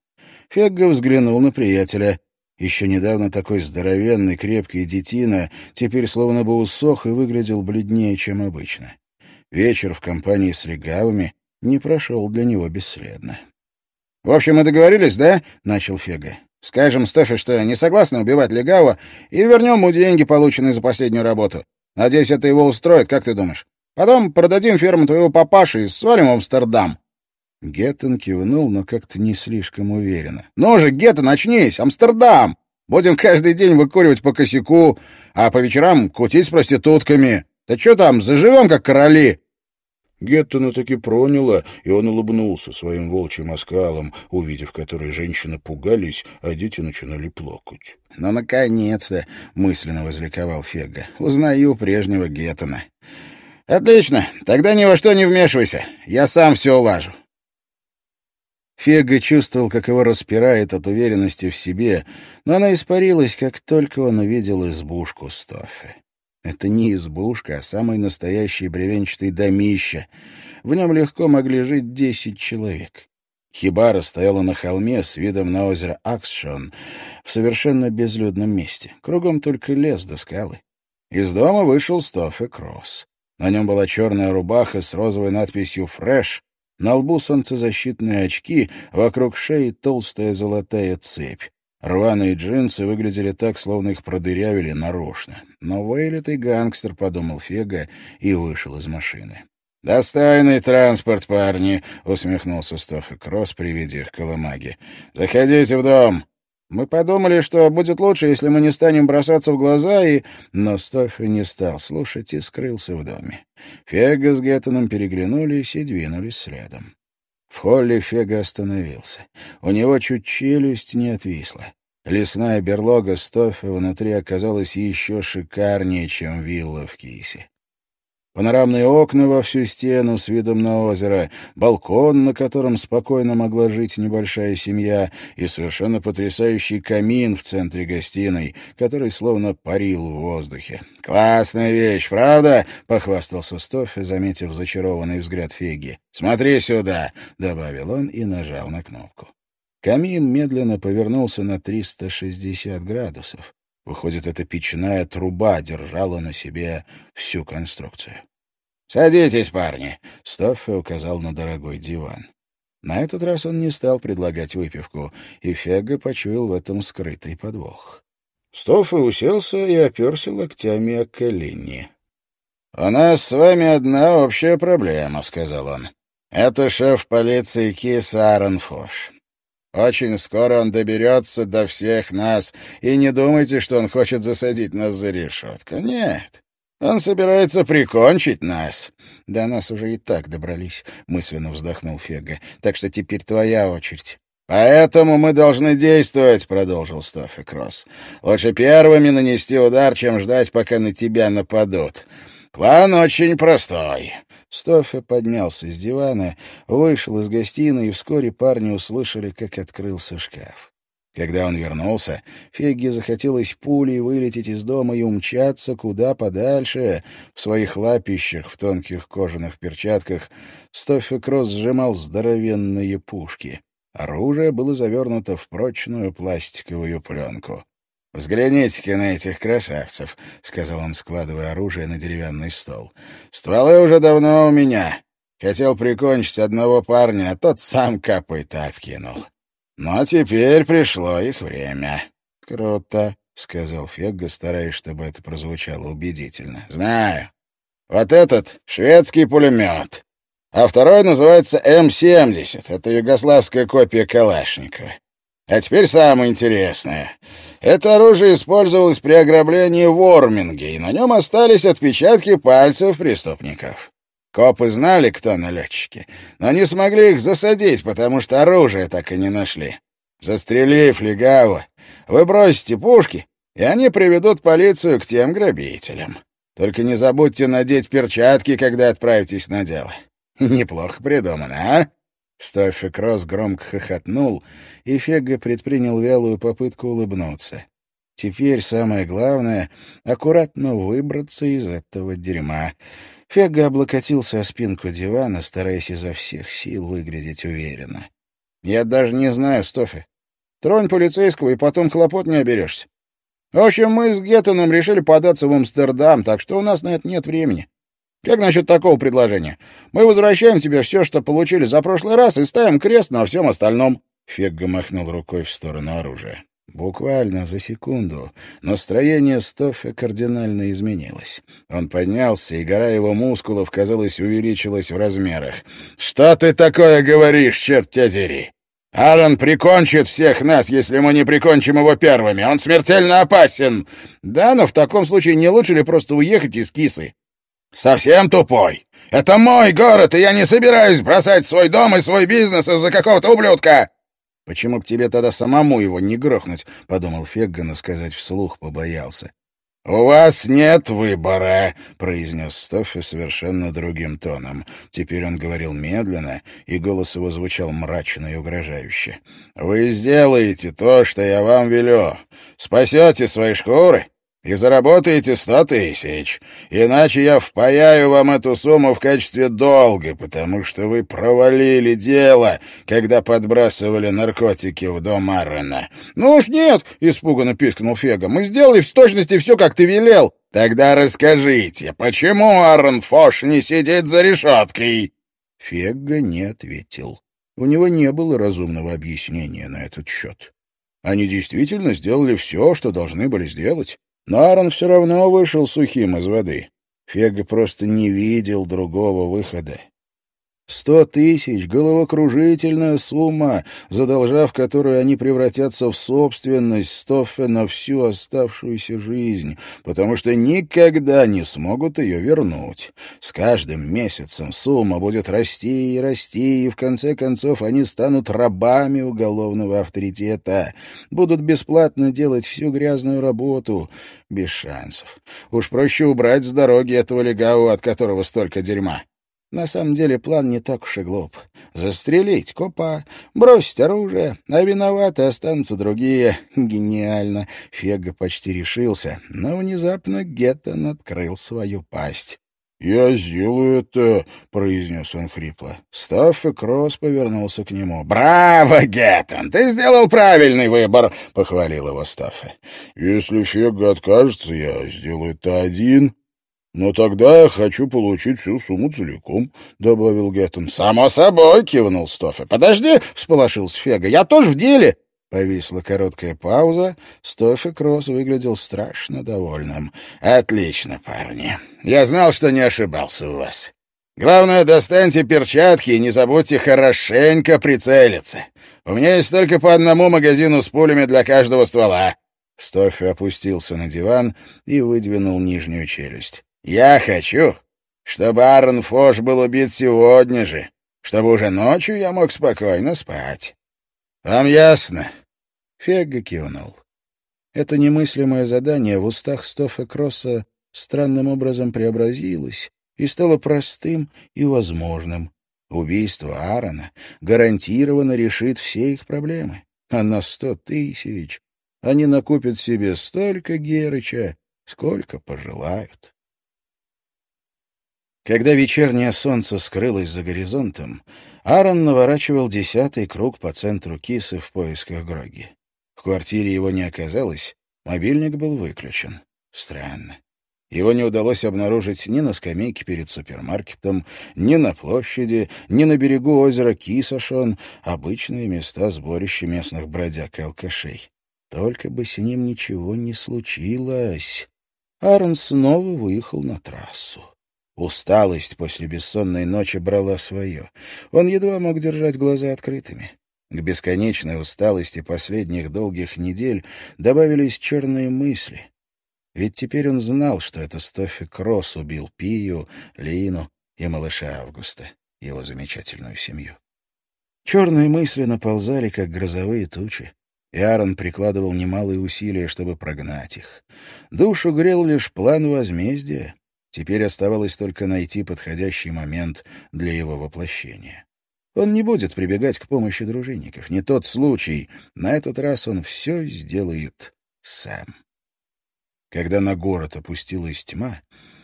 Фегга взглянул на приятеля. Еще недавно такой здоровенный, крепкий детина теперь словно бы усох и выглядел бледнее, чем обычно. Вечер в компании с легавыми не прошел для него бесследно. «В общем, мы договорились, да?» — начал Фега. «Скажем Стофе, что не согласны убивать Легава, и вернем ему деньги, полученные за последнюю работу. Надеюсь, это его устроит, как ты думаешь? Потом продадим ферму твоего папаши и сварим в Амстердам». Геттон кивнул, но как-то не слишком уверенно. «Ну же, Геттон, очнись! Амстердам! Будем каждый день выкуривать по косяку, а по вечерам кутить с проститутками. Да что там, заживем, как короли!» Геттона таки проняло, и он улыбнулся своим волчьим оскалом, увидев который женщины пугались, а дети начинали плакать. «Ну, наконец-то!» — мысленно возликовал Фега. «Узнаю прежнего Геттона». «Отлично! Тогда ни во что не вмешивайся. Я сам все улажу». Фега чувствовал, как его распирает от уверенности в себе, но она испарилась, как только он увидел избушку Стоффе. Это не избушка, а самый настоящий бревенчатый домище. В нем легко могли жить десять человек. Хибара стояла на холме с видом на озеро Аксшон в совершенно безлюдном месте. Кругом только лес до скалы. Из дома вышел Стоффе Кросс. На нем была черная рубаха с розовой надписью «Фрэш», на лбу солнцезащитные очки, вокруг шеи толстая золотая цепь. Рваные джинсы выглядели так, словно их продырявили нарочно. Но вылитый гангстер, — подумал Фега, и вышел из машины. «Достойный транспорт, парни!» — усмехнулся Стоффи Кросс при виде их колымаги. «Заходите в дом!» Мы подумали, что будет лучше, если мы не станем бросаться в глаза, и... Но Стоффи не стал слушать и скрылся в доме. Фега с Геттоном переглянулись и двинулись следом. В холле Фега остановился. У него чуть челюсть не отвисла. Лесная берлога Стоффи внутри оказалась еще шикарнее, чем вилла в Кисе. Панорамные окна во всю стену с видом на озеро, балкон, на котором спокойно могла жить небольшая семья, и совершенно потрясающий камин в центре гостиной, который словно парил в воздухе. «Классная вещь, правда?» — похвастался Стоффи, заметив зачарованный взгляд Феги. «Смотри сюда!» — добавил он и нажал на кнопку. Камин медленно повернулся на 360 градусов. Выходит, эта печная труба держала на себе всю конструкцию. «Садитесь, парни!» — Стоффе указал на дорогой диван. На этот раз он не стал предлагать выпивку, и Фега почуял в этом скрытый подвох. Стоффе уселся и оперся локтями о колени. «У нас с вами одна общая проблема», — сказал он. «Это шеф полиции Кис Аарон. Очень скоро он доберется до всех нас, и не думайте, что он хочет засадить нас за решетку. Нет, он собирается прикончить нас. До нас уже и так добрались, — мысленно вздохнул Фега. Так что теперь твоя очередь. «Поэтому мы должны действовать», — продолжил Стоффи Кросс. «Лучше первыми нанести удар, чем ждать, пока на тебя нападут. План очень простой. Стоффе поднялся с дивана, вышел из гостиной, и вскоре парни услышали, как открылся шкаф. Когда он вернулся, Фегге захотелось пулей вылететь из дома и умчаться куда подальше. В своих лапищах, в тонких кожаных перчатках, Стоффе Кросс сжимал здоровенные пушки. Оружие было завернуто в прочную пластиковую пленку. «Взгляните-ка на этих красавцев», — сказал он, складывая оружие на деревянный стол. «Стволы уже давно у меня. Хотел прикончить одного парня, а тот сам копыта откинул. Но теперь пришло их время». «Круто», — сказал Фегга, стараясь, чтобы это прозвучало убедительно. «Знаю. Вот этот шведский пулемет, а второй называется М-70. Это югославская копия Калашникова. А теперь самое интересное. Это оружие использовалось при ограблении в Орминге, и на нем остались отпечатки пальцев преступников. Копы знали, кто налетчики, но не смогли их засадить, потому что оружие так и не нашли. Застрелив легаву, вы бросите пушки, и они приведут полицию к тем грабителям. Только не забудьте надеть перчатки, когда отправитесь на дело. Неплохо придумано, а? Стоффи Кросс громко хохотнул, и Фега предпринял вялую попытку улыбнуться. Теперь самое главное — аккуратно выбраться из этого дерьма. Фега облокотился о спинку дивана, стараясь изо всех сил выглядеть уверенно. «Я даже не знаю, Стофи. Тронь полицейского, и потом хлопот не оберешься. В общем, мы с Геттоном решили податься в Амстердам, так что у нас на это нет времени. Как насчет такого предложения? Мы возвращаем тебе все, что получили за прошлый раз, и ставим крест на всем остальном». Фегга махнул рукой в сторону оружия. Буквально за секунду настроение Стоффа кардинально изменилось. Он поднялся, и гора его мускулов, казалось, увеличилась в размерах. «Что ты такое говоришь, черт тебя дери? Аарон прикончит всех нас, если мы не прикончим его первыми. Он смертельно опасен. Да, но в таком случае не лучше ли просто уехать из кисы? «Совсем тупой? Это мой город, и я не собираюсь бросать свой дом и свой бизнес из-за какого-то ублюдка!» «Почему б тебе тогда самому его не грохнуть?» — подумал Фегга, но сказать вслух побоялся. «У вас нет выбора», — произнес Стоффи совершенно другим тоном. Теперь он говорил медленно, и голос его звучал мрачно и угрожающе. «Вы сделаете то, что я вам велю. Спасете свои шкуры и заработаете сто тысяч. Иначе я впаяю вам эту сумму в качестве долга, потому что вы провалили дело, когда подбрасывали наркотики в дом Аррена». «Ну уж нет!» — испуганно пискнул Фега. «Мы сделали в точности все, как ты велел». «Тогда расскажите, почему Аррен Фош не сидит за решеткой?» Фегга не ответил. У него не было разумного объяснения на этот счет. Они действительно сделали все, что должны были сделать, но Аарон все равно вышел сухим из воды. Фега просто не видел другого выхода. Сто тысяч — головокружительная сумма, задолжав которую они превратятся в собственность Стоффе на всю оставшуюся жизнь, потому что никогда не смогут ее вернуть. С каждым месяцем сумма будет расти и расти, и в конце концов они станут рабами уголовного авторитета, будут бесплатно делать всю грязную работу, без шансов. Уж проще убрать с дороги этого легаву, от которого столько дерьма. На самом деле план не так уж и глуп. Застрелить копа, бросить оружие, а виноваты останутся другие. Гениально. Фега почти решился, но внезапно Геттон открыл свою пасть. «Я сделаю это», — произнес он хрипло. Стаффа Кросс повернулся к нему. «Браво, Геттон! Ты сделал правильный выбор!» — похвалил его Стаффа. «Если Фега откажется, я сделаю это один», «Но тогда хочу получить всю сумму целиком», — добавил Геттон. «Само собой», — кивнул Стоффе. «Подожди», — всполошился Фега, — «я тоже в деле». Повисла короткая пауза. Стоффе Кросс выглядел страшно довольным. «Отлично, парни. Я знал, что не ошибался у вас. Главное, достаньте перчатки и не забудьте хорошенько прицелиться. У меня есть только по одному магазину с пулями для каждого ствола». Стоффе опустился на диван и выдвинул нижнюю челюсть. Я хочу, чтобы Аарон Фош был убит сегодня же, чтобы уже ночью я мог спокойно спать. Вам ясно?» Фегга кивнул. Это немыслимое задание в устах Стофа Кросса странным образом преобразилось и стало простым и возможным. Убийство Аарона гарантированно решит все их проблемы. А на сто тысяч они накупят себе столько Герыча, сколько пожелают. Когда вечернее солнце скрылось за горизонтом, Аарон наворачивал десятый круг по центру кисы в поисках Гроги. В квартире его не оказалось, мобильник был выключен. Странно. Его не удалось обнаружить ни на скамейке перед супермаркетом, ни на площади, ни на берегу озера Кисашон, обычные места сборища местных бродяг и алкашей. Только бы с ним ничего не случилось. Аарон снова выехал на трассу. Усталость после бессонной ночи брала свое. Он едва мог держать глаза открытыми. К бесконечной усталости последних долгих недель добавились черные мысли. Ведь теперь он знал, что это Стофи Кросс убил Пию, Лину и малыша Августа, его замечательную семью. Черные мысли наползали, как грозовые тучи, и Аарон прикладывал немалые усилия, чтобы прогнать их. Душу грел лишь план возмездия, Теперь оставалось только найти подходящий момент для его воплощения. Он не будет прибегать к помощи дружинников. Не тот случай. На этот раз он все сделает сам. Когда на город опустилась тьма,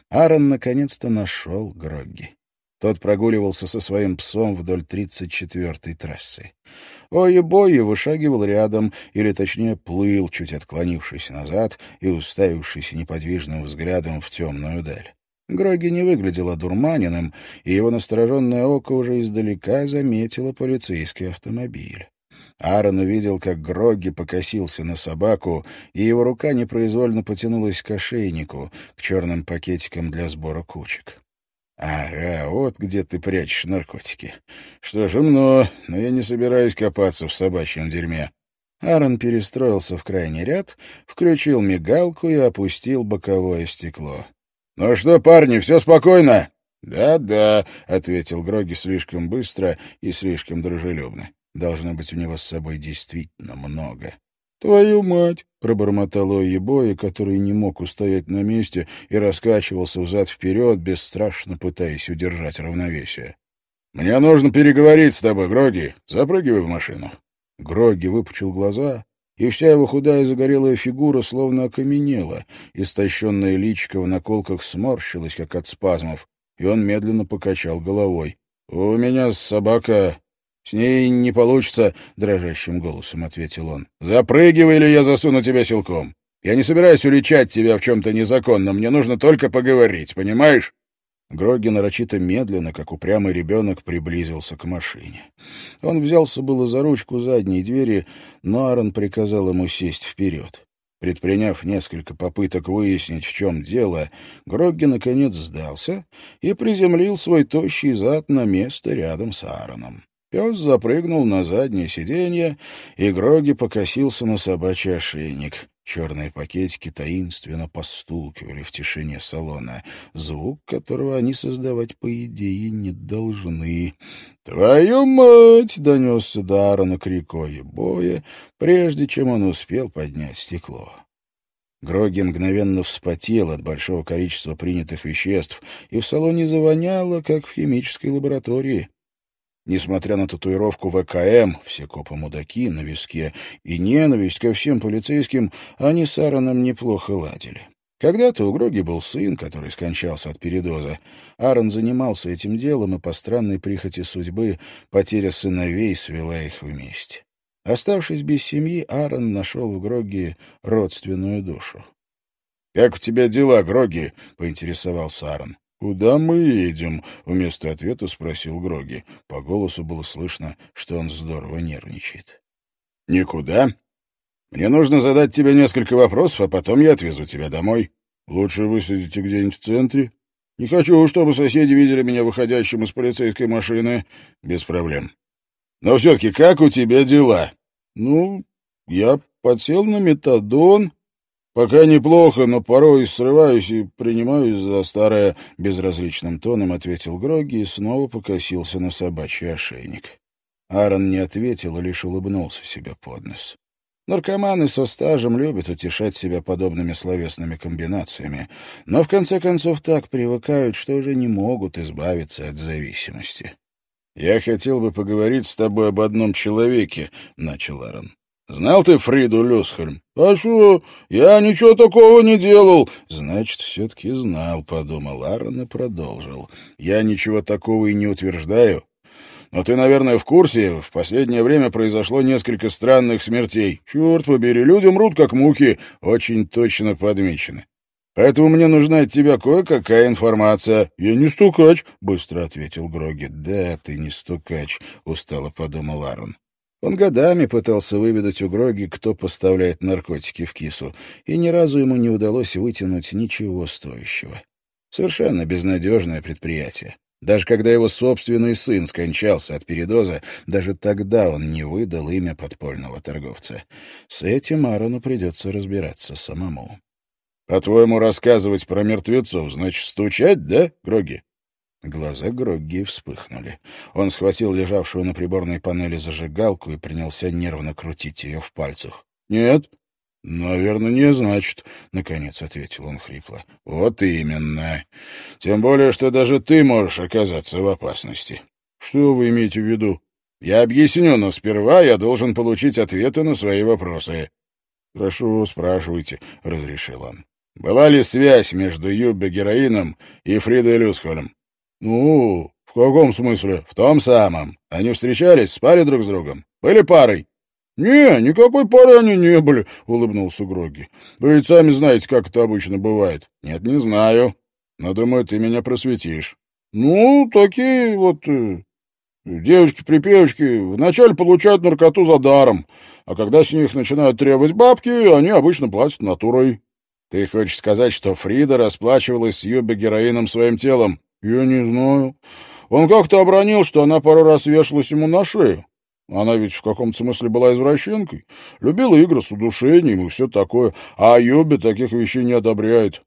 Аарон наконец-то нашел Грогги. Тот прогуливался со своим псом вдоль 34-й трассы. Ой-бой вышагивал рядом, или точнее плыл, чуть отклонившись назад и уставившись неподвижным взглядом в темную даль. Гроги не выглядел одурманенным, и его настороженное око уже издалека заметило полицейский автомобиль. Аарон увидел, как Гроги покосился на собаку, и его рука непроизвольно потянулась к ошейнику, к черным пакетикам для сбора кучек. «Ага, вот где ты прячешь наркотики. Что ж, умно, но я не собираюсь копаться в собачьем дерьме». Аарон перестроился в крайний ряд, включил мигалку и опустил боковое стекло. «Ну что, парни, все спокойно?» «Да-да», — ответил Гроги слишком быстро и слишком дружелюбно. Должно быть, у него с собой действительно много. «Твою мать!» — пробормотал Ойебоя, который не мог устоять на месте и раскачивался взад-вперед, бесстрашно пытаясь удержать равновесие. «Мне нужно переговорить с тобой, Гроги. Запрыгивай в машину». Гроги выпучил глаза, и вся его худая загорелая фигура словно окаменела, истощенная личико в наколках сморщилась, как от спазмов, и он медленно покачал головой. «У меня собака... С ней не получится», — дрожащим голосом ответил он. «Запрыгивай, или я засуну тебя силком. Я не собираюсь уличать тебя в чем-то незаконном, мне нужно только поговорить, понимаешь?» Гроги нарочито медленно, как упрямый ребенок, приблизился к машине. Он взялся было за ручку задней двери, но Аарон приказал ему сесть вперед. Предприняв несколько попыток выяснить, в чем дело, Грогги наконец сдался и приземлил свой тощий зад на место рядом с Аароном. Пес запрыгнул на заднее сиденье, и Гроги покосился на собачий ошейник. Черные пакетики таинственно постукивали в тишине салона, звук которого они создавать, по идее, не должны. «Твою мать!» — донесся до Аарона крик боя, прежде чем он успел поднять стекло. Гроги мгновенно вспотел от большого количества принятых веществ, и в салоне завоняло, как в химической лаборатории. Несмотря на татуировку ВКМ, все копы-мудаки на виске, и ненависть ко всем полицейским, они с Аароном неплохо ладили. Когда-то у Гроги был сын, который скончался от передоза. Аарон занимался этим делом, и по странной прихоти судьбы потеря сыновей свела их вместе. Оставшись без семьи, Аарон нашел в Гроги родственную душу. «Как у тебя дела, Гроги?» — поинтересовался Аарон. «Куда мы едем?» — вместо ответа спросил Гроги. По голосу было слышно, что он здорово нервничает. «Никуда. Мне нужно задать тебе несколько вопросов, а потом я отвезу тебя домой. Лучше высадите где-нибудь в центре. Не хочу, чтобы соседи видели меня выходящим из полицейской машины. Без проблем. Но все-таки как у тебя дела?» «Ну, я подсел на метадон», «Пока неплохо, но порой срываюсь и принимаюсь за старое», — безразличным тоном ответил Гроги и снова покосился на собачий ошейник. Аарон не ответил, а лишь улыбнулся себе под нос. Наркоманы со стажем любят утешать себя подобными словесными комбинациями, но в конце концов так привыкают, что уже не могут избавиться от зависимости. «Я хотел бы поговорить с тобой об одном человеке», — начал Аарон. Знал ты Фриду Люсхельм? А что? Я ничего такого не делал. Значит, все-таки знал, подумал Аарон и продолжил. Я ничего такого и не утверждаю. Но ты, наверное, в курсе, в последнее время произошло несколько странных смертей. Черт побери, люди мрут, как мухи, очень точно подмечены. Поэтому мне нужна от тебя кое-какая информация. Я не стукач, быстро ответил Гроги. Да, ты не стукач, устало подумал Аарон. Он годами пытался выведать у Гроги, кто поставляет наркотики в кису, и ни разу ему не удалось вытянуть ничего стоящего. Совершенно безнадежное предприятие. Даже когда его собственный сын скончался от передоза, даже тогда он не выдал имя подпольного торговца. С этим Аарону придется разбираться самому. — По-твоему, рассказывать про мертвецов значит стучать, да, Гроги? Глаза Грогги вспыхнули. Он схватил лежавшую на приборной панели зажигалку и принялся нервно крутить ее в пальцах. «Нет, наверное, не значит», — наконец ответил он хрипло. «Вот именно. Тем более, что даже ты можешь оказаться в опасности». «Что вы имеете в виду?» «Я объясню, но сперва я должен получить ответы на свои вопросы». «Хорошо, спрашивайте», — разрешил он. «Была ли связь между Юббе Героином и Фридой Люсхолем?» «Ну, в каком смысле?» «В том самом. Они встречались, спали друг с другом. Были парой?» «Не, никакой пары они не были», — улыбнулся Гроги. «Вы ведь сами знаете, как это обычно бывает». «Нет, не знаю. Но, думаю, ты меня просветишь». «Ну, такие вот э, девочки-припевочки вначале получают наркоту за даром, а когда с них начинают требовать бабки, они обычно платят натурой». «Ты хочешь сказать, что Фрида расплачивалась с Юбби героином своим телом?» «Я не знаю. Он как-то обронил, что она пару раз вешалась ему на шею. Она ведь в каком-то смысле была извращенкой. Любила игры с удушением и все такое. А Юби таких вещей не одобряет.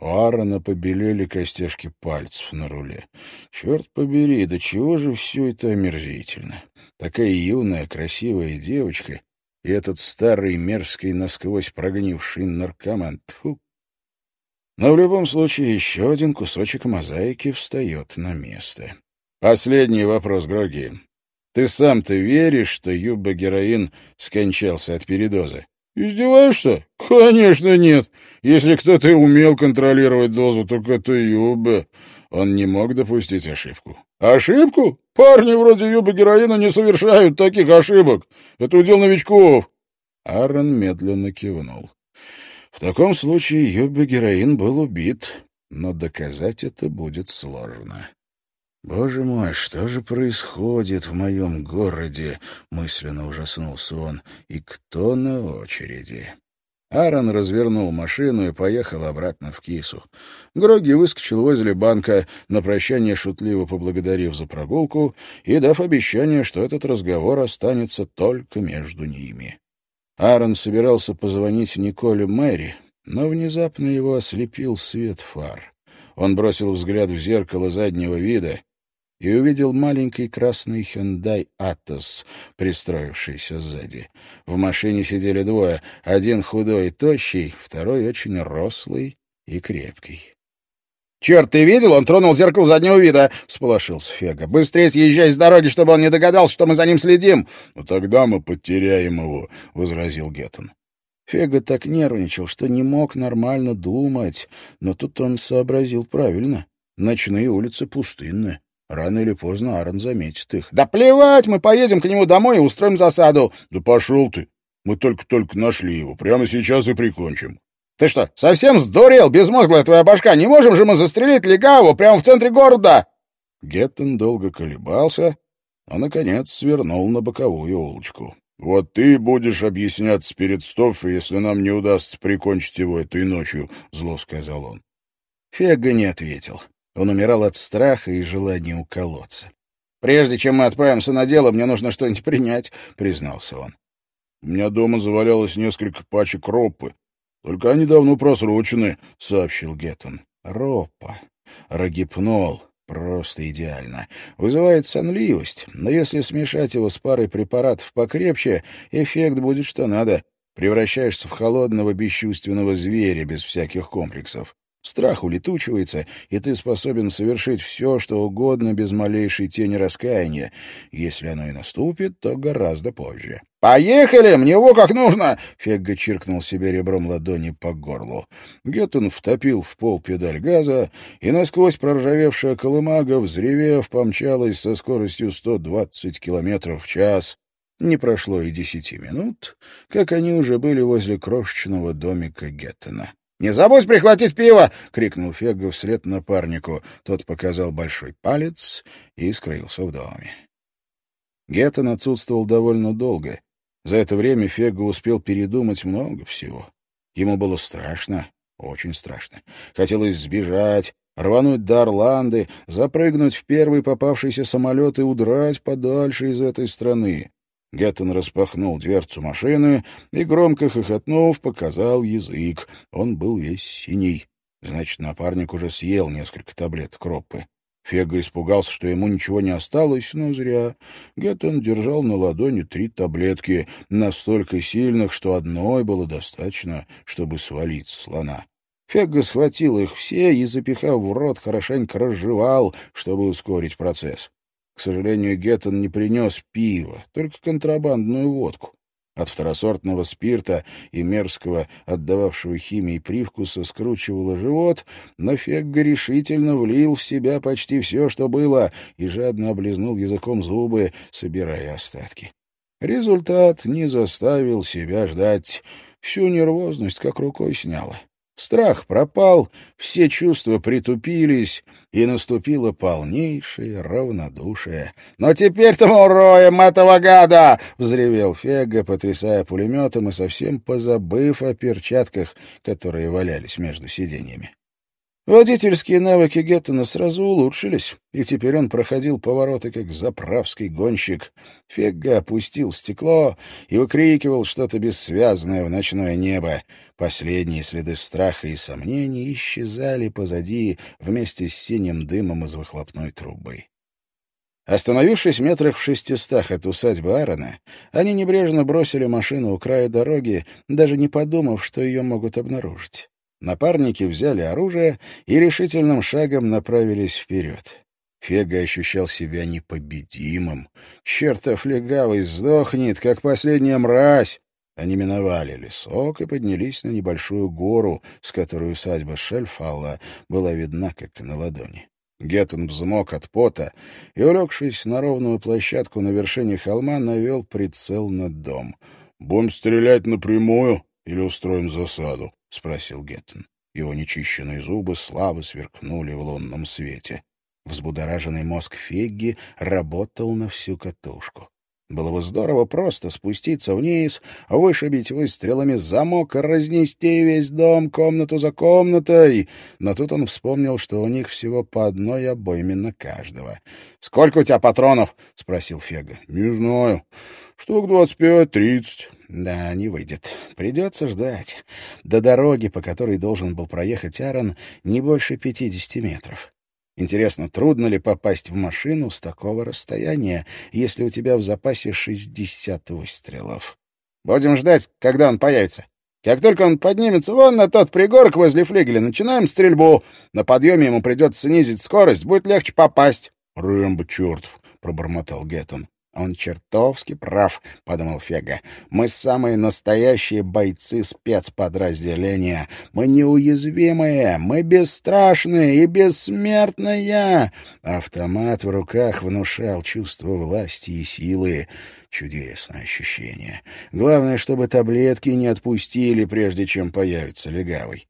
У Аарона побелели костяшки пальцев на руле. Черт побери, до чего же все это омерзительно. Такая юная, красивая девочка, и этот старый, мерзкий, насквозь прогнивший наркоман. Тьфу, но в любом случае еще один кусочек мозаики встает на место. Последний вопрос, Гроги. Ты сам-то веришь, что Юбба Героин скончался от передоза? «Издеваешься? Конечно нет. Если кто-то умел контролировать дозу, так это Юбе. Он не мог допустить ошибку». «Ошибку? Парни вроде Юбы героина не совершают таких ошибок. Это удел новичков». Аарон медленно кивнул. В таком случае Юбе героин был убит, но доказать это будет сложно. «Боже мой, что же происходит в моем городе?» — мысленно ужаснулся он. «И кто на очереди?» Аарон развернул машину и поехал обратно в кису. Гроги выскочил возле банка, на прощание шутливо поблагодарив за прогулку и дав обещание, что этот разговор останется только между ними. Аарон собирался позвонить Николе Мэри, но внезапно его ослепил свет фар. Он бросил взгляд в зеркало заднего вида и увидел маленький красный Hyundai Atos, пристроившийся сзади. В машине сидели двое, один худой и тощий, второй очень рослый и крепкий. «Черт, ты видел? Он тронул зеркало заднего вида!» — всполошился Фега. «Быстрее съезжай с дороги, чтобы он не догадался, что мы за ним следим!» «Ну тогда мы потеряем его», — возразил Геттон. Фега так нервничал, что не мог нормально думать, но тут он сообразил правильно. Ночные улицы пустынны. Рано или поздно Аарон заметит их. «Да плевать, мы поедем к нему домой и устроим засаду!» «Да пошел ты! Мы только-только нашли его. Прямо сейчас и прикончим». «Ты что, совсем сдурел, безмозглая твоя башка? Не можем же мы застрелить легаву прямо в центре города?» Геттон долго колебался, а, наконец, свернул на боковую улочку. «Вот ты будешь объясняться перед Стоффи, если нам не удастся прикончить его этой ночью», — зло сказал он. Фега не ответил. Он умирал от страха и желания уколоться. «Прежде чем мы отправимся на дело, мне нужно что-нибудь принять», — признался он. «У меня дома завалялось несколько пачек ропы. Только они давно просрочены», — сообщил Геттон. «Ропа. Рогипнол. Просто идеально. Вызывает сонливость, но если смешать его с парой препаратов покрепче, эффект будет что надо. Превращаешься в холодного бесчувственного зверя без всяких комплексов. Страх улетучивается, и ты способен совершить все, что угодно без малейшей тени раскаяния. Если оно и наступит, то гораздо позже. «Поехали! Мне его как нужно!» Фегга чиркнул себе ребром ладони по горлу. Геттон втопил в пол педаль газа, и насквозь проржавевшая колымага, взревев, помчалась со скоростью 120 километров в час. Не прошло и десяти минут, как они уже были возле крошечного домика Геттона. «Не забудь прихватить пиво!» — крикнул Фегга вслед напарнику. Тот показал большой палец и скрылся в доме. Геттон отсутствовал довольно долго. За это время Фегга успел передумать много всего. Ему было страшно, очень страшно. Хотелось сбежать, рвануть до Орланды, запрыгнуть в первый попавшийся самолет и удрать подальше из этой страны. Геттон распахнул дверцу машины и, громко хохотнув, показал язык. Он был весь синий. Значит, напарник уже съел несколько таблеток кроппы. Фега испугался, что ему ничего не осталось, но зря. Геттон держал на ладони три таблетки, настолько сильных, что одной было достаточно, чтобы свалить слона. Фега схватил их все и, запихав в рот, хорошенько разжевал, чтобы ускорить процесс. К сожалению, Геттон не принес пива, только контрабандную водку. От второсортного спирта и мерзкого, отдававшего химии привкуса, скручивало живот, но Фегга решительно влил в себя почти все, что было, и жадно облизнул языком зубы, собирая остатки. Результат не заставил себя ждать. Всю нервозность как рукой сняло. Страх пропал, все чувства притупились, и наступило полнейшее равнодушие. «Но теперь-то мы уроем этого гада!» — взревел Фега, потрясая пулеметом и совсем позабыв о перчатках, которые валялись между сиденьями. Водительские навыки Геттона сразу улучшились, и теперь он проходил повороты, как заправский гонщик. Фегга опустил стекло и выкрикивал что-то бессвязное в ночное небо. Последние следы страха и сомнений исчезали позади вместе с синим дымом из выхлопной трубы. Остановившись в метрах в шестистах от усадьбы Аарона, они небрежно бросили машину у края дороги, даже не подумав, что ее могут обнаружить. Напарники взяли оружие и решительным шагом направились вперед. Фега ощущал себя непобедимым. Чертов легавый сдохнет, как последняя мразь. Они миновали лесок и поднялись на небольшую гору, с которой усадьба Шельфалла была видна, как на ладони. Геттон взмок от пота и, улегшись на ровную площадку на вершине холма, навел прицел на дом. «Будем стрелять напрямую или устроим засаду?» — спросил Геттон. Его нечищенные зубы слабо сверкнули в лунном свете. Взбудораженный мозг Фегги работал на всю катушку. Было бы здорово просто спуститься вниз, вышибить выстрелами замок разнести весь дом комнату за комнатой. Но тут он вспомнил, что у них всего по одной обойме на каждого. — Сколько у тебя патронов? — спросил Фега. — Не знаю. Штук двадцать пять, тридцать. Да, не выйдет. Придется ждать. До дороги, по которой должен был проехать Аарон, не больше пятидесяти метров. Интересно, трудно ли попасть в машину с такого расстояния, если у тебя в запасе 60 выстрелов? Будем ждать, когда он появится. Как только он поднимется вон на тот пригорок возле флигеля, начинаем стрельбу. На подъеме ему придется снизить скорость, будет легче попасть. — Рэмбо чертов! — пробормотал Геттон. «Он чертовски прав», — подумал Фега. «Мы самые настоящие бойцы спецподразделения. Мы неуязвимые, мы бесстрашные и бессмертные». Автомат в руках внушал чувство власти и силы. Чудесное ощущение. Главное, чтобы таблетки не отпустили, прежде чем появится легавый.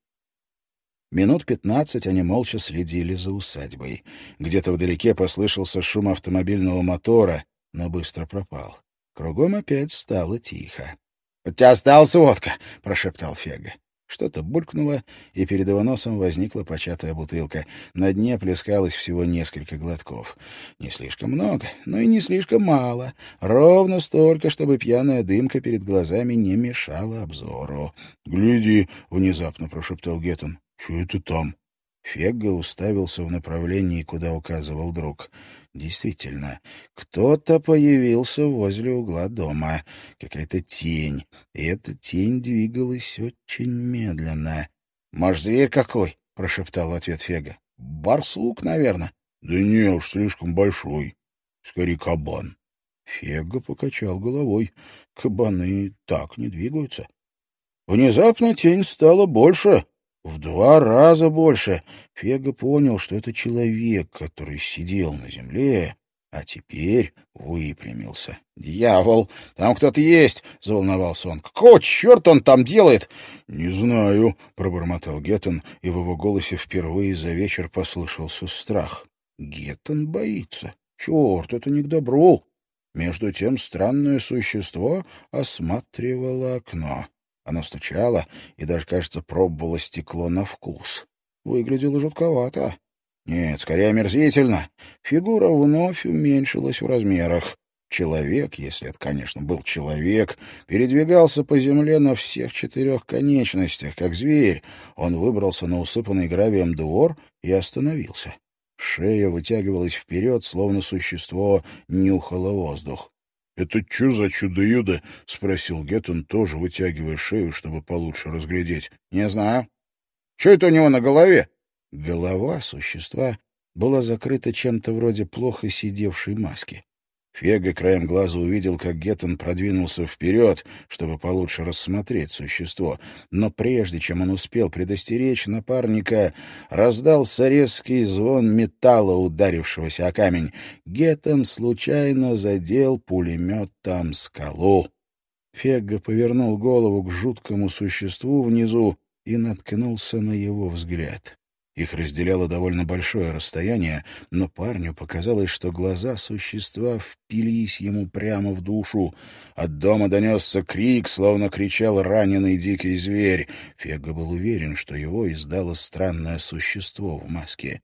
Минут пятнадцать они молча следили за усадьбой. Где-то вдалеке послышался шум автомобильного мотора — но быстро пропал. Кругом опять стало тихо. — У тебя осталась водка? — прошептал Фега. Что-то булькнуло, и перед его носом возникла початая бутылка. На дне плескалось всего несколько глотков. Не слишком много, но и не слишком мало. Ровно столько, чтобы пьяная дымка перед глазами не мешала обзору. — Гляди! — внезапно прошептал Геттон. — Что это там? Фегга уставился в направлении, куда указывал друг. Действительно, кто-то появился возле угла дома. Какая-то тень. И эта тень двигалась очень медленно. — Может, зверь какой? — прошептал в ответ Фега. — Барсук, наверное. — Да не уж, слишком большой. Скорее, кабан. Фега покачал головой. Кабаны так не двигаются. Внезапно тень стала больше. В два раза больше. Фега понял, что это человек, который сидел на земле, а теперь выпрямился. «Дьявол! Там кто-то есть!» — заволновался он. «Какого черта он там делает?» «Не знаю», — пробормотал Геттон, и в его голосе впервые за вечер послышался страх. «Геттон боится. Черт, это не к добру!» Между тем странное существо осматривало окно. Оно стучало и даже, кажется, пробовало стекло на вкус. Выглядело жутковато. Нет, скорее омерзительно. Фигура вновь уменьшилась в размерах. Человек, если это, конечно, был человек, передвигался по земле на всех четырех конечностях, как зверь. Он выбрался на усыпанный гравием двор и остановился. Шея вытягивалась вперед, словно существо нюхало воздух. «Это что за чудо-юдо?» — спросил Геттон, тоже вытягивая шею, чтобы получше разглядеть. «Не знаю. Что это у него на голове?» Голова существа была закрыта чем-то вроде плохо сидевшей маски. Фега краем глаза увидел, как Геттон продвинулся вперед, чтобы получше рассмотреть существо. Но прежде чем он успел предостеречь напарника, раздался резкий звон металла, ударившегося о камень. Геттон случайно задел пулеметом скалу. Фега повернул голову к жуткому существу внизу и наткнулся на его взгляд. Их разделяло довольно большое расстояние, но парню показалось, что глаза существа впились ему прямо в душу. От дома донесся крик, словно кричал раненый дикий зверь. Фега был уверен, что его издало странное существо в маске.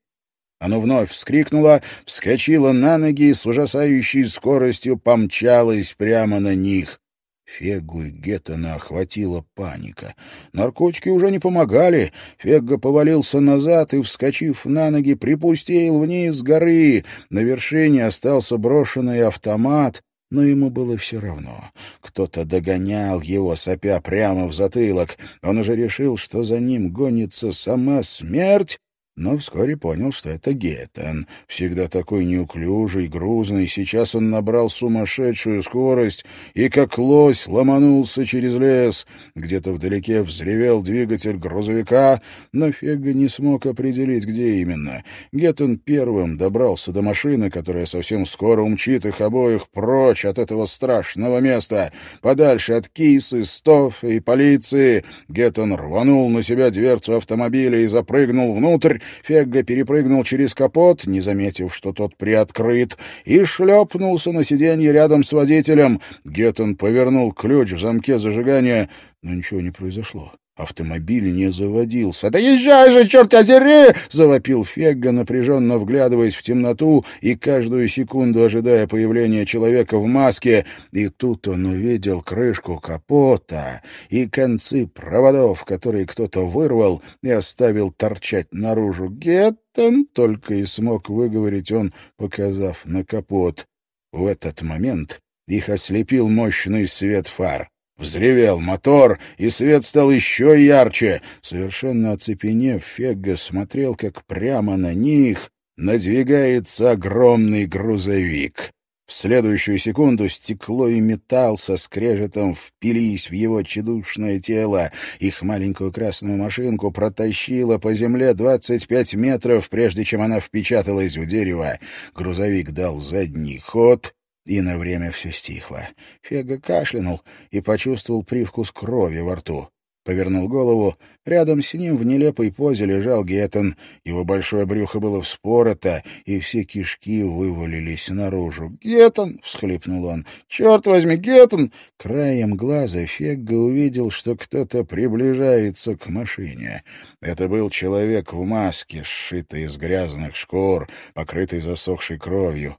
Оно вновь вскрикнуло, вскочило на ноги и с ужасающей скоростью помчалось прямо на них. Фегу и Геттона охватила паника. Наркотики уже не помогали. Фегга повалился назад и, вскочив на ноги, припустил вниз с горы. На вершине остался брошенный автомат, но ему было все равно. Кто-то догонял его, сопя прямо в затылок. Он уже решил, что за ним гонится сама смерть, но вскоре понял, что это Геттен. Всегда такой неуклюжий, грузный, сейчас он набрал сумасшедшую скорость и, как лось, ломанулся через лес. Где-то вдалеке взревел двигатель грузовика, но Фега не смог определить, где именно. Геттен первым добрался до машины, которая совсем скоро умчит их обоих прочь от этого страшного места, подальше от кисы, стофа и полиции. Геттен рванул на себя дверцу автомобиля и запрыгнул внутрь, Фегга перепрыгнул через капот, не заметив, что тот приоткрыт, и шлепнулся на сиденье рядом с водителем. Геттон повернул ключ в замке зажигания, но ничего не произошло. Автомобиль не заводился. «Да езжай же, черт дери!» — завопил Фегга, напряженно вглядываясь в темноту и каждую секунду ожидая появления человека в маске. И тут он увидел крышку капота и концы проводов, которые кто-то вырвал и оставил торчать наружу. «Геттон!» — только и смог выговорить он, показав на капот. В этот момент их ослепил мощный свет фар. Взревел мотор, и свет стал еще ярче. Совершенно оцепенев, Фегга смотрел, как прямо на них надвигается огромный грузовик. В следующую секунду стекло и металл со скрежетом впились в его чедушное тело. Их маленькую красную машинку протащило по земле двадцать пять метров, прежде чем она впечаталась в дерево. Грузовик дал задний ход и на время все стихло. Фега кашлянул и почувствовал привкус крови во рту. Повернул голову. Рядом с ним в нелепой позе лежал Геттон. Его большое брюхо было вспорото, и все кишки вывалились наружу. «Геттон!» — всхлипнул он. «Черт возьми, Геттон!» Краем глаза Фегга увидел, что кто-то приближается к машине. Это был человек в маске, сшитый из грязных шкур, покрытый засохшей кровью.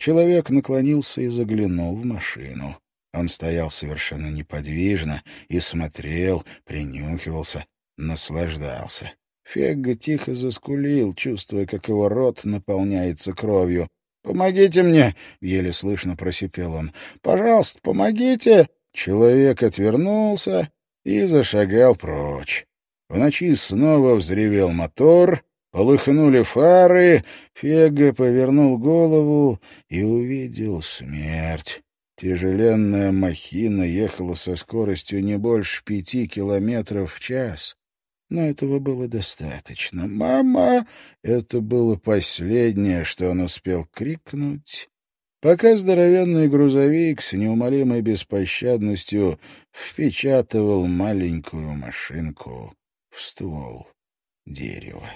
Человек наклонился и заглянул в машину. Он стоял совершенно неподвижно и смотрел, принюхивался, наслаждался. Фегга тихо заскулил, чувствуя, как его рот наполняется кровью. «Помогите мне!» — еле слышно просипел он. «Пожалуйста, помогите!» Человек отвернулся и зашагал прочь. В ночи снова взревел мотор, Полыхнули фары, Фега повернул голову и увидел смерть. Тяжеленная махина ехала со скоростью не больше пяти километров в час. Но этого было достаточно. «Мама!» — это было последнее, что он успел крикнуть, пока здоровенный грузовик с неумолимой беспощадностью впечатывал маленькую машинку в ствол дерева.